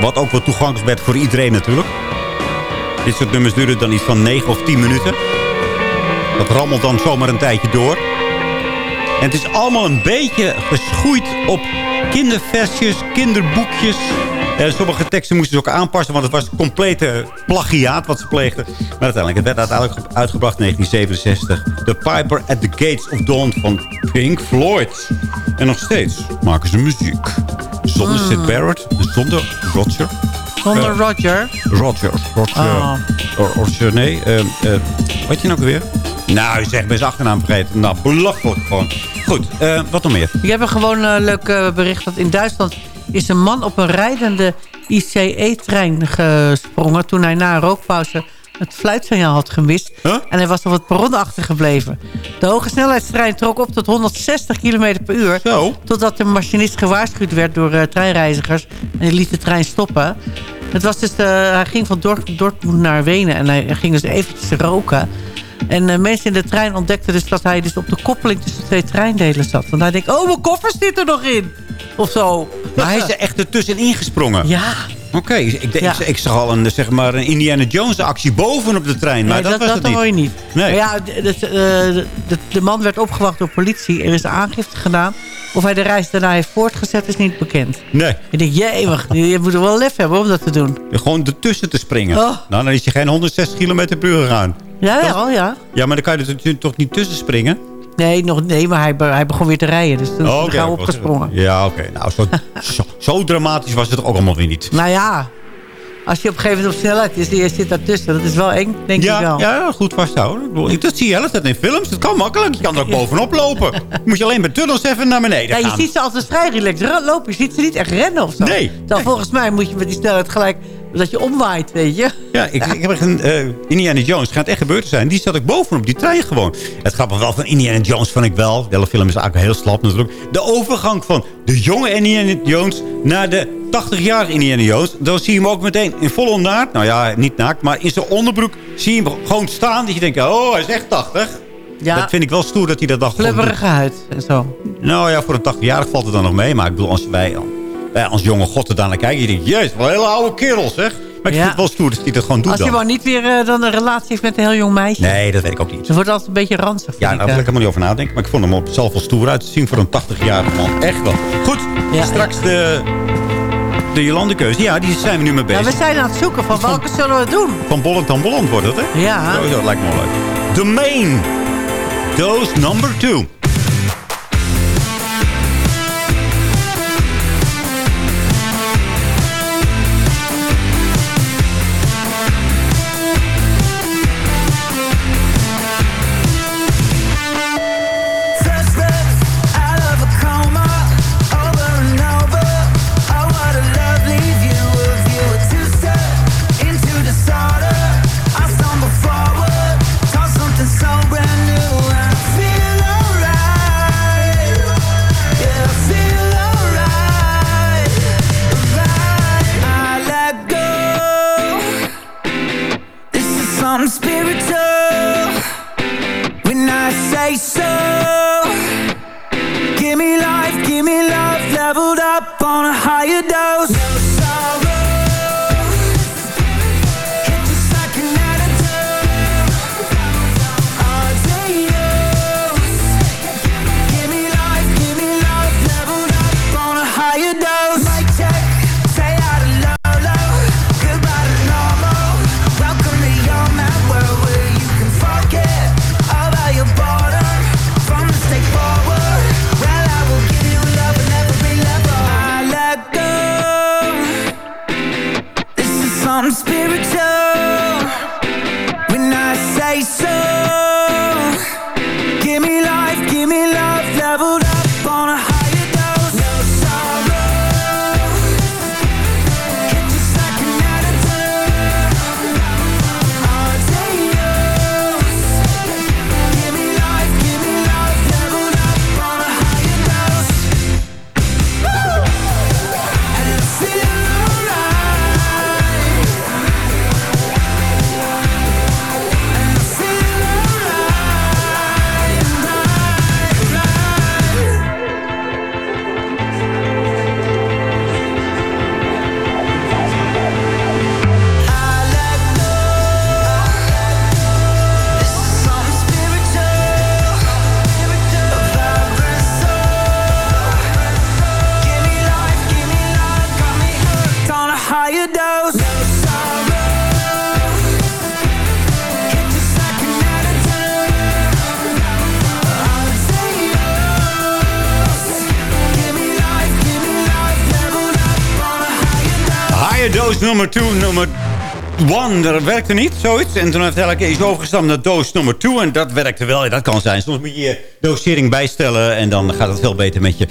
Wat ook wel toegankelijk werd voor iedereen natuurlijk. Dit soort nummers duren dan iets van 9 of 10 minuten. Dat rammelt dan zomaar een tijdje door. En het is allemaal een beetje geschoeid op kinderversjes, kinderboekjes. En sommige teksten moesten ze ook aanpassen, want het was complete plagiaat wat ze pleegden. Maar uiteindelijk, het werd uiteindelijk uitgebracht in 1967. The Piper at the Gates of Dawn van Pink Floyd. En nog steeds maken ze muziek. Zonder Mm. Sid Barrett, zonder Roger. Zonder Roger. Roger. Roger. Oh. Roger, nee. eh eh, wat je nou weer? Nou, je zegt bij zijn achternaam vergeten. Nou, belachelijk gewoon. Goed, eh, wat nog meer? Ik heb een gewoon leuk bericht dat in Duitsland is een man op een rijdende ICE-trein gesprongen... toen hij na een rookpauze het fluitsignaal had gemist. En hij was op het perron achtergebleven. De hoge snelheidstrein trok op tot 160 km per uur. Totdat de machinist gewaarschuwd werd door uh, treinreizigers. En die liet de trein stoppen. Het was dus de, hij ging van Dort, Dortmund naar Wenen. En hij ging dus eventjes roken. En uh, mensen in de trein ontdekten dus dat hij dus op de koppeling tussen twee treindelen zat. Want hij denkt, oh, mijn koffer zit er nog in. Of zo. Maar hij is er echt ertussenin gesprongen. Ja. Oké, ik, ik, ik, ik, zag al een, zeg maar, een Indiana Jones actie bovenop de trein. Maar nee, dat, dat, was dat het niet. hoor je niet. Nee. Maar ja, de, de, de, de, man werd opgewacht door politie. Er is aangifte gedaan. Of hij de reis daarna heeft voortgezet is niet bekend. Nee. Ik denk, jee, je moet er wel lef hebben om dat te doen. Gewoon ertussen te springen. Oh. Nou, dan is je geen 160 km per uur gegaan. Ja, ja, ja. Ja, maar dan kan je er toch niet tussen springen? Nee, nog, nee maar hij, hij begon weer te rijden. Dus toen Oh, is hij was- opgesprongen. Ja, oké. Nou, zo, zo, zo dramatisch was het ook allemaal weer niet. Nou ja, als je op een gegeven moment op snelheid is en je zit daartussen. Dat is wel eng, denk ja, ik wel. Ja, goed vasthouden. Dat zie je heel tijd in films. Dat kan makkelijk. Je kan er ook bovenop lopen. Moet je alleen met tunnels even naar beneden Ja, je gaan. ziet ze altijd vrij relaxed lopen. Je ziet ze niet echt rennen of zo. Nee. Dan volgens mij moet je met die snelheid gelijk... dat je omwaait, weet je. Ja, ik, ik heb echt een eh, Indiana Jones. Het gaat echt gebeurd zijn. Die zat ik bovenop die trein gewoon. Het grappige wel van Indiana Jones vond ik wel. De hele film is eigenlijk heel slap natuurlijk. De overgang van de jonge Indiana Jones naar de 80-jarige Indiana Jones. Dan zie je hem ook meteen in volle naakt. Nou ja, niet naakt, maar in zijn onderbroek zie je hem gewoon staan. Dat je denkt, oh, hij is echt 80. Ja. Dat vind ik wel stoer dat hij dat dacht. Flubberige huid en zo. Nou ja, voor een 80-jarige valt het dan nog mee. Maar ik bedoel, als wij, wij als jonge god er dan naar kijken... je denkt, jezus, wel een hele oude kerel, zeg. Maar ik Ja. vind het wel stoer dat hij dat gewoon doet Als je dan. maar niet weer eh, dan een relatie heeft met een heel jong meisje. Nee, dat weet ik ook niet. Ze wordt altijd een beetje ranzig. Ja, daar wil eh. ik helemaal niet over nadenken. Maar ik vond hem op zelf wel stoer uit te zien voor een 80-jarige man. Echt wel. Goed, straks de, de Jolandekeuze. Ja, die zijn we nu mee Ja, bezig. we zijn aan het zoeken van welke zullen we doen. Van Bolland dan Bolland wordt het, hè? Ja. Sowieso, dat lijkt me wel leuk. The Main. Dose number two. Is something nummer 2, nummer 1. Dat werkte niet, zoiets. En toen heeft hij is overgestapt naar doos nummer 2. En dat werkte wel. Dat kan zijn. Soms moet je je dosering bijstellen. En dan gaat het veel beter met je.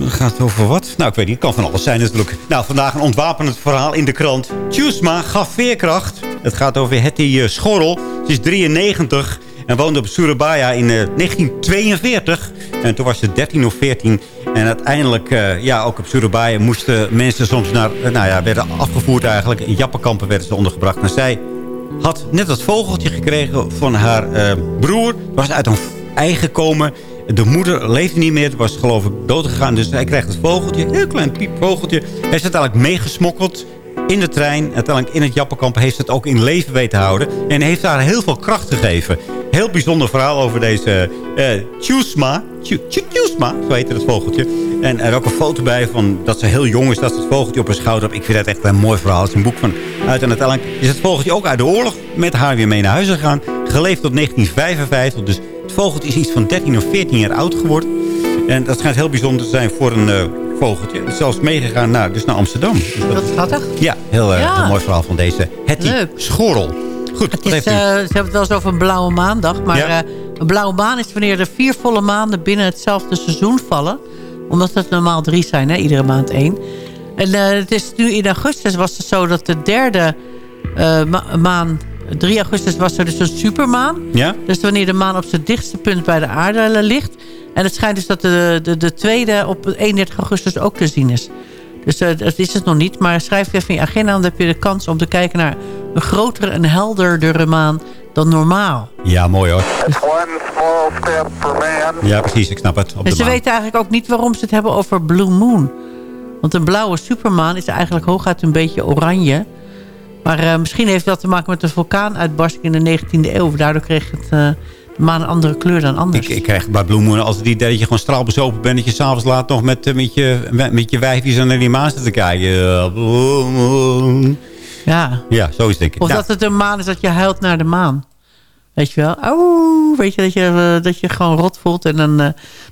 Gaat over wat? Nou, ik weet niet. Het kan van alles zijn natuurlijk. Nou, vandaag een ontwapenend verhaal in de krant. Tjusma gaf veerkracht. Het gaat over Hetty eh, Schorrel. Ze is 93 en woonde op Surabaya in eh, 1942. En toen was ze 13 of 14. En uiteindelijk, eh, ja, ook op Surabaya moesten mensen soms naar... eh, nou ja, werden afgevoerd eigenlijk. In jappenkampen werden ze ondergebracht. En zij had net dat vogeltje gekregen van haar eh, broer. Was uit een ei gekomen. De moeder leefde niet meer. Was geloof ik doodgegaan. Dus hij krijgt het vogeltje. Een heel klein piepvogeltje. Hij is uiteindelijk meegesmokkeld in de trein. Uiteindelijk in het Jappenkamp heeft het ook in leven weten houden. En heeft haar heel veel kracht gegeven. Heel bijzonder verhaal over deze eh Tju- Tjusma, zo heette het vogeltje. En er ook een foto bij van dat ze heel jong is. Dat ze het vogeltje op haar schouder heeft. Ik vind dat echt een mooi verhaal. Het is een boek van uit. En uiteindelijk is het vogeltje ook uit de oorlog met haar weer mee naar huis gegaan. Geleefd tot 1955. Dus het vogeltje is iets van 13 of 14 jaar oud geworden. En dat schijnt heel bijzonder te zijn voor een eh, vogeltje. Het is zelfs meegegaan naar, dus naar Amsterdam. Dus dat- Wat schattig. ja, heel, eh, Ja. heel mooi verhaal van deze Hetty. Schorrel. Goed, Het is, eh, ze hebben het wel eens over een blauwe maandag. Maar Ja. eh, een blauwe maan is wanneer er vier volle maanden binnen hetzelfde seizoen vallen. Omdat het normaal drie zijn, hè? iedere maand één. En eh, het is nu in augustus was het zo dat de derde ma- maan... 3 augustus was er dus een supermaan. Ja? Dus wanneer de maan op zijn dichtste punt bij de aarde ligt. En het schijnt dus dat de, de, de tweede op 31 augustus ook te zien is. Dus dat is het nog niet. Maar schrijf even in je agenda. Dan heb je de kans om te kijken naar een grotere en helderdere maan dan normaal. Ja, mooi hoor. One small step for man. Ja, precies. Ik snap het. Op En de ze maan. weten eigenlijk ook niet waarom ze het hebben over Blue Moon. Want een blauwe supermaan is eigenlijk hooguit een beetje oranje. Maar eh, misschien heeft dat te maken met de vulkaanuitbarsting in de 19e eeuw. Daardoor kreeg het, eh, de maan een andere kleur dan anders. Ik, ik krijg bij Blue Moon als het idee dat je gewoon straalbezopen bent... dat je s'avonds laat nog met, eh, met, je, met je wijfjes naar die maan zit te kijken. Ja, Blue Moon. Ja. Ja, zo is het denk ik. Of Nou, dat het een maan is dat je huilt naar de maan. Weet je wel? Auw, weet je dat je, eh, dat je gewoon rot voelt en dan eh,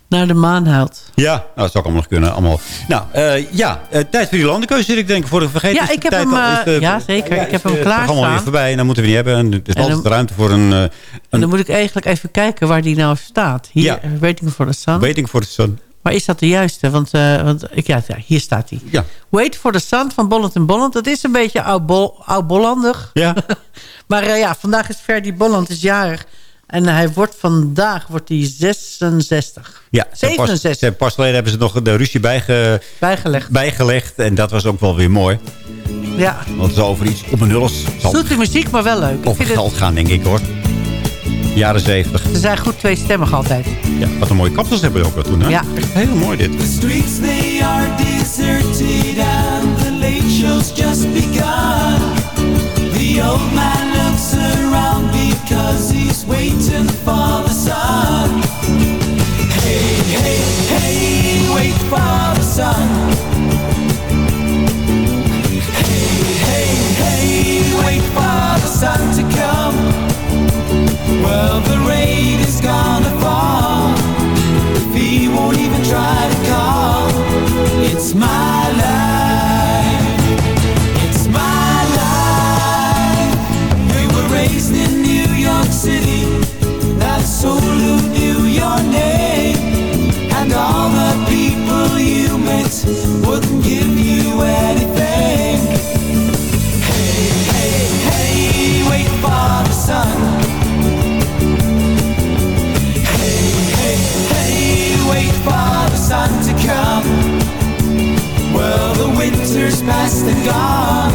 naar de maan huilt. Ja, nou, dat zou ook allemaal nog kunnen. Allemaal. Nou, eh, ja, tijd voor die landenkeuze zit ik denk ik voor de vergeten. Ja, ik heb tijd hem, al- is de- ja, zeker. Ik heb hem het programma klaarstaan. weer voorbij en dan moeten we niet hebben. En er is En altijd dan- ruimte voor een, eh, En een dan moet ik eigenlijk even kijken waar die nou staat. Hier, Ja. Waiting for the Sun. waiting for the sun. Maar is dat de juiste? Want, eh, want ik, ja, hier staat hij. Ja. Wait for the Sun van Bolland Bolland. Dat is een beetje oud-bol- oud-bollandig. Ja. maar eh, ja, vandaag is Ferdy Bolland is jarig. En hij wordt vandaag wordt hij 66. Ja, ze hebben pas, 67. ze hebben pas geleden hebben ze nog de ruzie bijge, Bijgelegd. bijgelegd. En dat was ook wel weer mooi. Ja, Want het is over iets op een huls. zal zoete muziek, maar wel leuk. Het, geld gaan, denk ik hoor. Jaren zeventig. ze zijn goed tweestemmig altijd. Ja, wat een mooie kapsels hebben we ook wel toen, hè? Ja. Echt heel mooi dit. The streets they are deserted and the late show's just begun. The old man looks around because he's waiting for the sun. Hey, hey, hey, wait for the sun. Well, the rain is gonna fall. He won't even try to call. It's my life. It's my life. We were raised in New York City. That's soul who knew your name. And all the people you met wouldn't give you anything. Sun to come. Well, the winter's past and gone,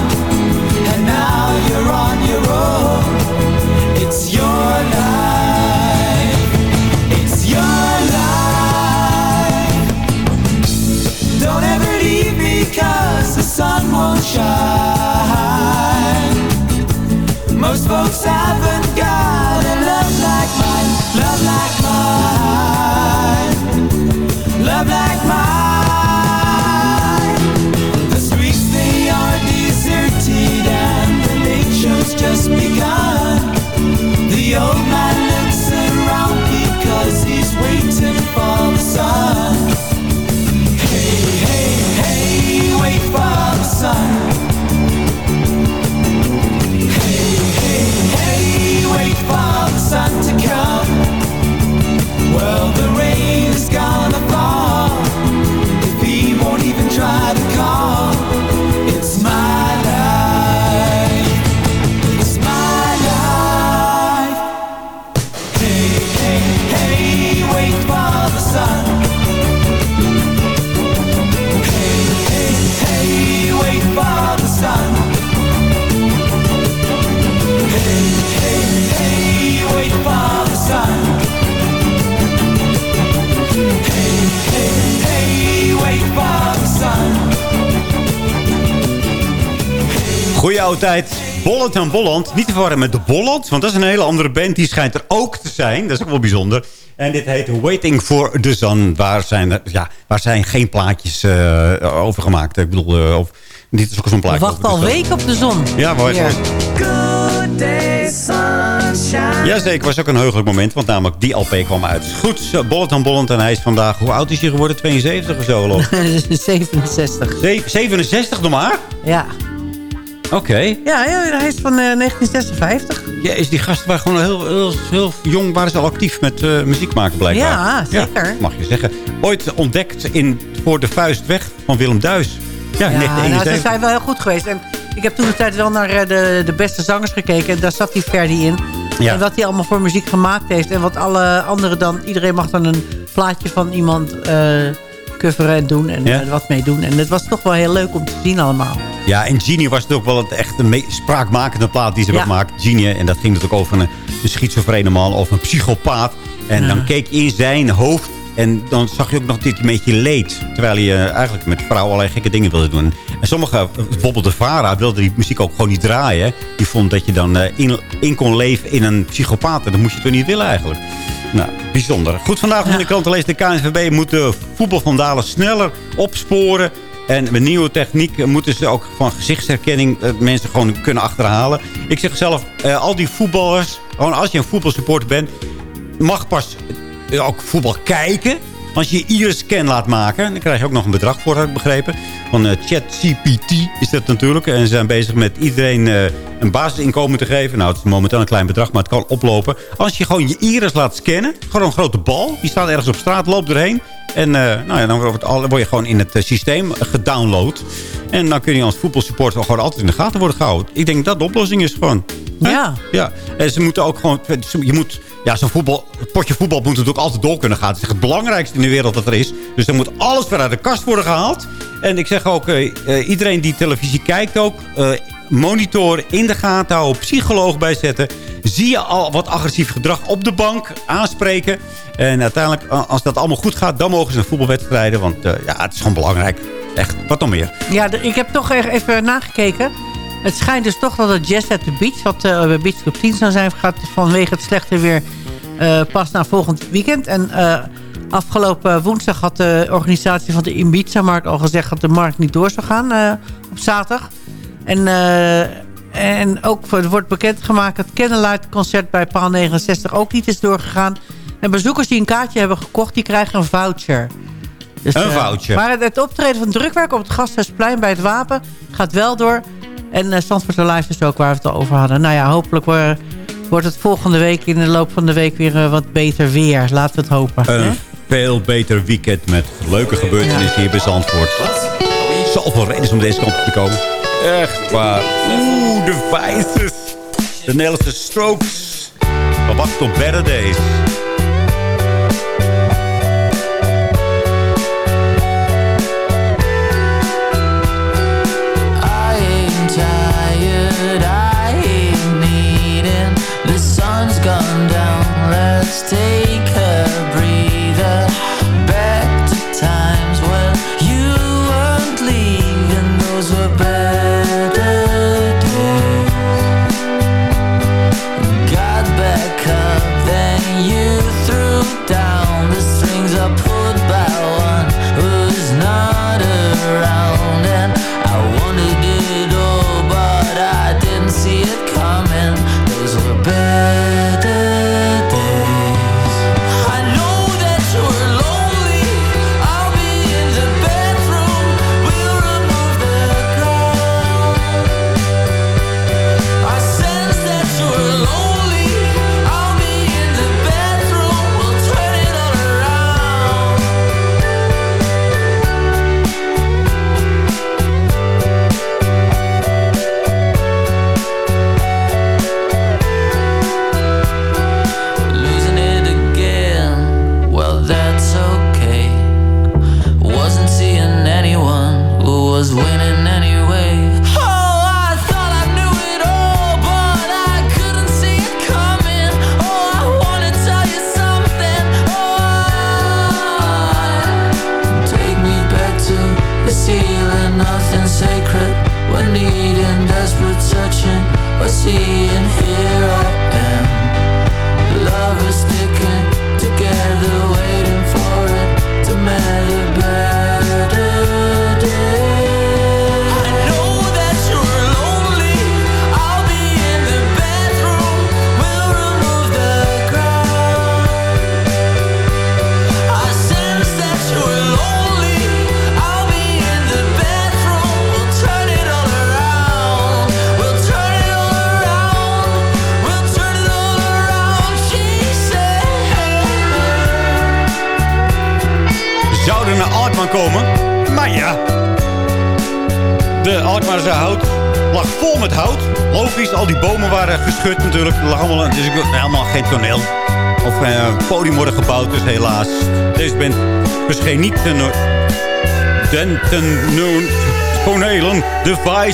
tijd. Bolland en Bolland. Niet te verwarren met de Bolland. Want dat is een hele andere band. Die schijnt er ook te zijn. Dat is ook wel bijzonder. En dit heet Waiting for the Sun. Waar zijn, ja, waar zijn geen plaatjes uh, over gemaakt. Ik bedoel, uh, of, dit is ook zo'n plaatje. We wachten al weken op de zon. Ja, maar ja. Good day, sunshine. Jazeker, was ook een heugelijk moment. Want namelijk die LP kwam uit. Goed, Bollet en Bolland. En hij is vandaag, hoe oud is hij geworden? 72 of zo geloof ik? 67. 67 nog maar? Ja. Oké. Okay. Ja, hij is van uh, 1956. Ja, is die gasten waren gewoon heel, heel, heel jong, waren ze al actief met uh, muziek maken blijkbaar. Ja, zeker. Ja, mag je zeggen. Ooit ontdekt in Voor de Vuist Weg van Willem Duis. Ja, ja nou, ze zijn wel heel goed geweest. En ik heb toen de tijd wel naar de, de beste zangers gekeken. En daar zat die Ferdi in. Ja. En wat hij allemaal voor muziek gemaakt heeft. En wat alle anderen dan... Iedereen mag dan een plaatje van iemand... Uh, coveren en doen en ja. wat mee doen. En het was toch wel heel leuk om te zien allemaal. Ja, en Genie was het ook wel het echt een spraakmakende plaat die ze hebben gemaakt. Genie, en dat ging natuurlijk over een, een schizofrene man of een psychopaat. En dan keek in zijn hoofd en dan zag je ook nog dit een beetje leed. Terwijl hij eigenlijk met vrouwen allerlei gekke dingen wilde doen. En sommige, bijvoorbeeld de Vara, wilde die muziek ook gewoon niet draaien. Die vond dat je dan in, in kon leven in een psychopaat. En dat moest je toch niet willen eigenlijk. Nou, bijzonder. Goed, vandaag in de krant leest de KNVB moet de voetbalvandalen sneller opsporen. En met nieuwe techniek moeten ze ook van gezichtsherkenning uh, mensen gewoon kunnen achterhalen. Ik zeg zelf, uh, al die voetballers, gewoon als je een voetbalsupporter bent, mag pas uh, ook voetbal kijken. Als je je iris-scan laat maken, dan krijg je ook nog een bedrag voor, heb ik begrepen. Van uh, ChatGPT is dat natuurlijk. En ze zijn bezig met iedereen uh, een basisinkomen te geven. Nou, het is momenteel een klein bedrag, maar het kan oplopen. Als je gewoon je iris laat scannen, gewoon een grote bal. Die staat ergens op straat, loopt erheen. En uh, nou ja, dan word, word, je gewoon in het systeem gedownload. En dan kun je als voetbalsupporter gewoon altijd in de gaten worden gehouden. Ik denk dat de oplossing is gewoon. Ja. ja. En ze moeten ook gewoon... Je moet ja, zo'n voetbal, potje voetbal moet natuurlijk altijd door kunnen gaan. Het is het belangrijkste in de wereld dat er is. Dus er moet alles weer uit de kast worden gehaald. En ik zeg ook, uh, iedereen die televisie kijkt ook... Uh, monitor in de gaten houden, psycholoog bijzetten. Zie je al wat agressief gedrag op de bank aanspreken. En uiteindelijk, als dat allemaal goed gaat... dan mogen ze een voetbalwedstrijden. Want ja, het is gewoon belangrijk. Echt, wat dan meer? Ja, ik heb toch even nagekeken. Het schijnt dus toch dat het Jazz at the Beach... wat uh, bij Beach Club 10 zou zijn... gaat vanwege het slechte weer uh, pas naar volgend weekend. En afgelopen woensdag had de organisatie van de Ibiza-markt al gezegd... dat de markt niet door zou gaan op zaterdag. En, en ook er wordt bekendgemaakt... dat Candlelight concert bij Paal 69 ook niet is doorgegaan. En bezoekers die een kaartje hebben gekocht... die krijgen een voucher. Dus, een voucher. Maar het, het optreden van drukwerk op het Gasthuisplein bij het Wapen... gaat wel door... En uh, Stanford Live is ook waar we het al over hadden. Nou ja, hopelijk wordt het volgende week in de loop van de week weer uh, wat beter weer. Laten we het hopen. Een veel beter weekend met leuke gebeurtenissen ja. hier bij Zandvoort. Zoveel redenen om deze kant op te komen. Echt waar. Oeh, de Vices. De Nederlandse Strokes. We wachten op better days.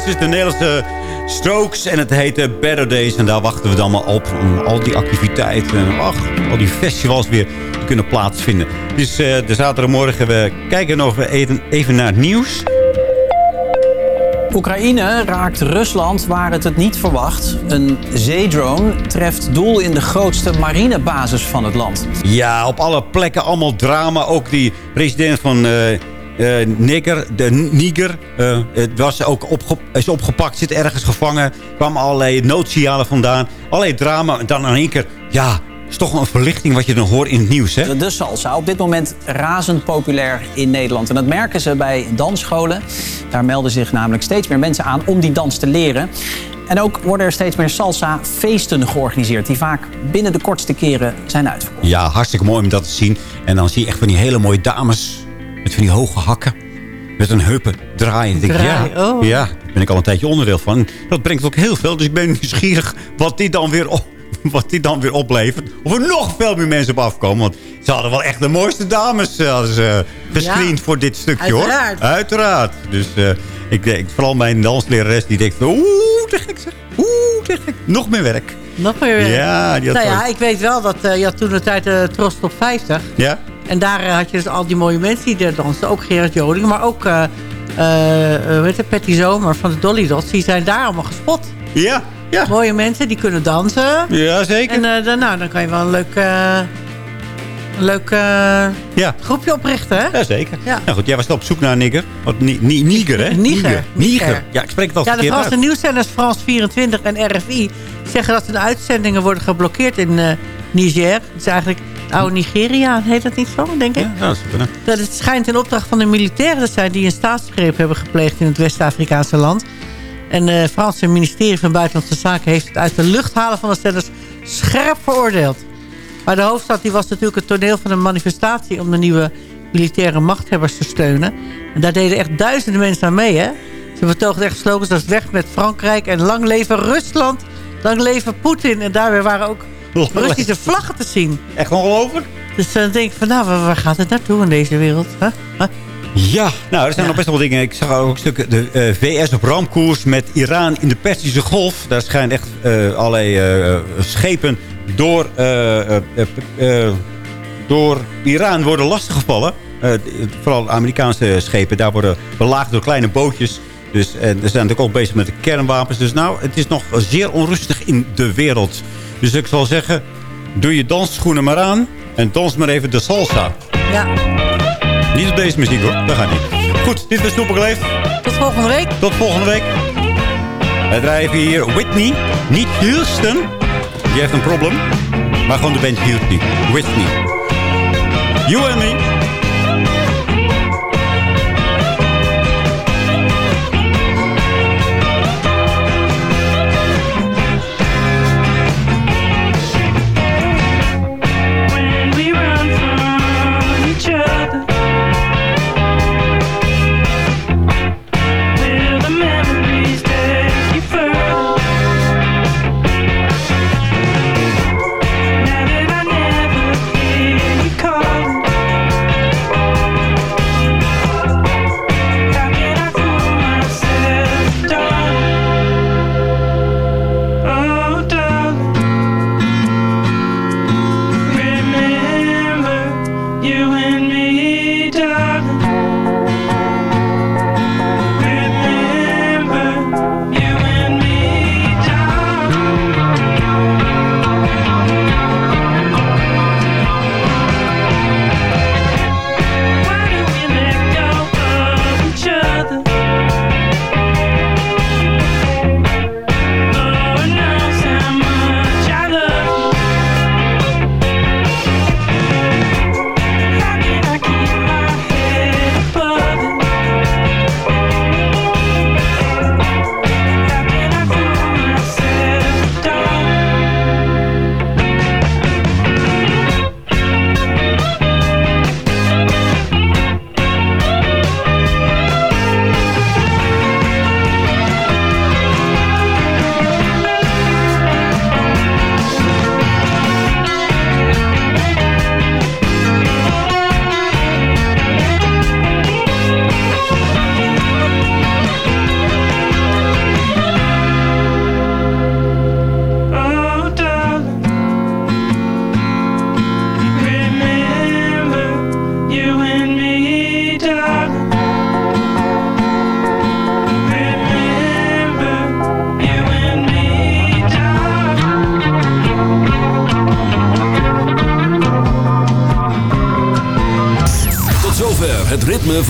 Vices, de Nederlandse Strokes. En het heette Better Days. En daar wachten we dan maar op. Om al die activiteiten en ach, al die festivals weer te kunnen plaatsvinden. Dus uh, de zaterdagmorgen, we kijken nog even, even naar het nieuws. Oekraïne raakt Rusland waar het het niet verwacht. Een zeedrone treft doel in de grootste marinebasis van het land. Ja, op alle plekken allemaal drama. Ook die president van... Uh, uh, Niger, de Niger, uh, het was ook opge is opgepakt, zit ergens gevangen. kwamen allerlei noodsignalen vandaan. Allerlei drama. En dan in één keer, ja, is toch een verlichting wat je dan hoort in het nieuws, hè? De salsa, op dit moment razend populair in Nederland. En dat merken ze bij dansscholen. Daar melden zich namelijk steeds meer mensen aan om die dans te leren. En ook worden er steeds meer salsa-feesten georganiseerd... die vaak binnen de kortste keren zijn uitverkocht. Ja, hartstikke mooi om dat te zien. En dan zie je echt van die hele mooie dames met van die hoge hakken. Met een heupen draaien. Denk, Draai, ja, oh. ja, daar ben ik al een tijdje onderdeel van. Dat brengt ook heel veel. Dus ik ben nieuwsgierig wat dit dan weer, op, wat dit dan weer oplevert. Of er nog veel meer mensen op afkomen. Want ze hadden wel echt de mooiste dames uh, gescreend Ja, voor dit stukje uiteraard. hoor. Uiteraard. Dus uh, ik denk, vooral mijn danslerares die denkt... Oeh, te gek zeg. Oeh, te gek. Nog meer werk. Nog meer werk. Ja, die had nou ja, ik weet wel dat uh, je had toen de tijd de Trost op 50. Ja? En daar uh, had je dus al die mooie mensen die daar dansten. Ook Gerard Joling, maar ook uh, uh, Patty Zomer van de Dolly Dots. Die zijn daar allemaal gespot. Ja, ja. Mooie mensen, die kunnen dansen. Ja, zeker. En uh, dan, nou, dan kan je wel een leuk, uh, een leuk ja. groepje oprichten, hè? Ja, zeker. Ja. Nou goed, jij was op zoek naar Niger. Wat, ni, ni, Niger, hè? Niger. Niger. Ja, ik spreek het al Ja, de Franse nieuwszenders France 24 en RFI zeggen dat hun uitzendingen worden geblokkeerd in Niger. Het is eigenlijk oude Nigeria, heet dat niet zo, denk ik? Ja, dat is kunnen. Dat het schijnt in opdracht van de militairen te zijn die een staatsgreep hebben gepleegd in het West-Afrikaanse land. En het Franse ministerie van Buitenlandse Zaken heeft het uit de lucht halen van de zenders scherp veroordeeld. Maar de hoofdstad die was natuurlijk het toneel van een manifestatie om de nieuwe militaire machthebbers te steunen. En daar deden echt duizenden mensen aan mee, hè? Ze betoogden echt slogans als weg met Frankrijk en lang leven Rusland, lang leven Poetin. En daarbij waren ook Russische vlaggen te zien. Echt ongelooflijk? Dus dan denk ik van, nou, waar, gaat het naartoe in deze wereld? Huh? Huh? Ja, nou, er zijn nog best wel dingen. Ik zag ook een stuk de uh, VS op ramkoers met Iran in de Persische Golf. Daar schijnen echt uh, allerlei uh, schepen door, door Iran worden lastiggevallen. vooral Amerikaanse schepen. Daar worden belaagd door kleine bootjes. Dus, en ze zijn natuurlijk ook bezig met de kernwapens. Dus nou, het is nog zeer onrustig in de wereld. Dus ik zal zeggen, doe je dansschoenen maar aan. En dans maar even de salsa. Ja. Niet op deze muziek hoor, dat gaat niet. Goed, dit was Snoepig Leef. Tot volgende week. Tot volgende week. Wij drijven hier Whitney, niet Houston. Die heeft een probleem. Maar gewoon de band Whitney. Whitney. You and me.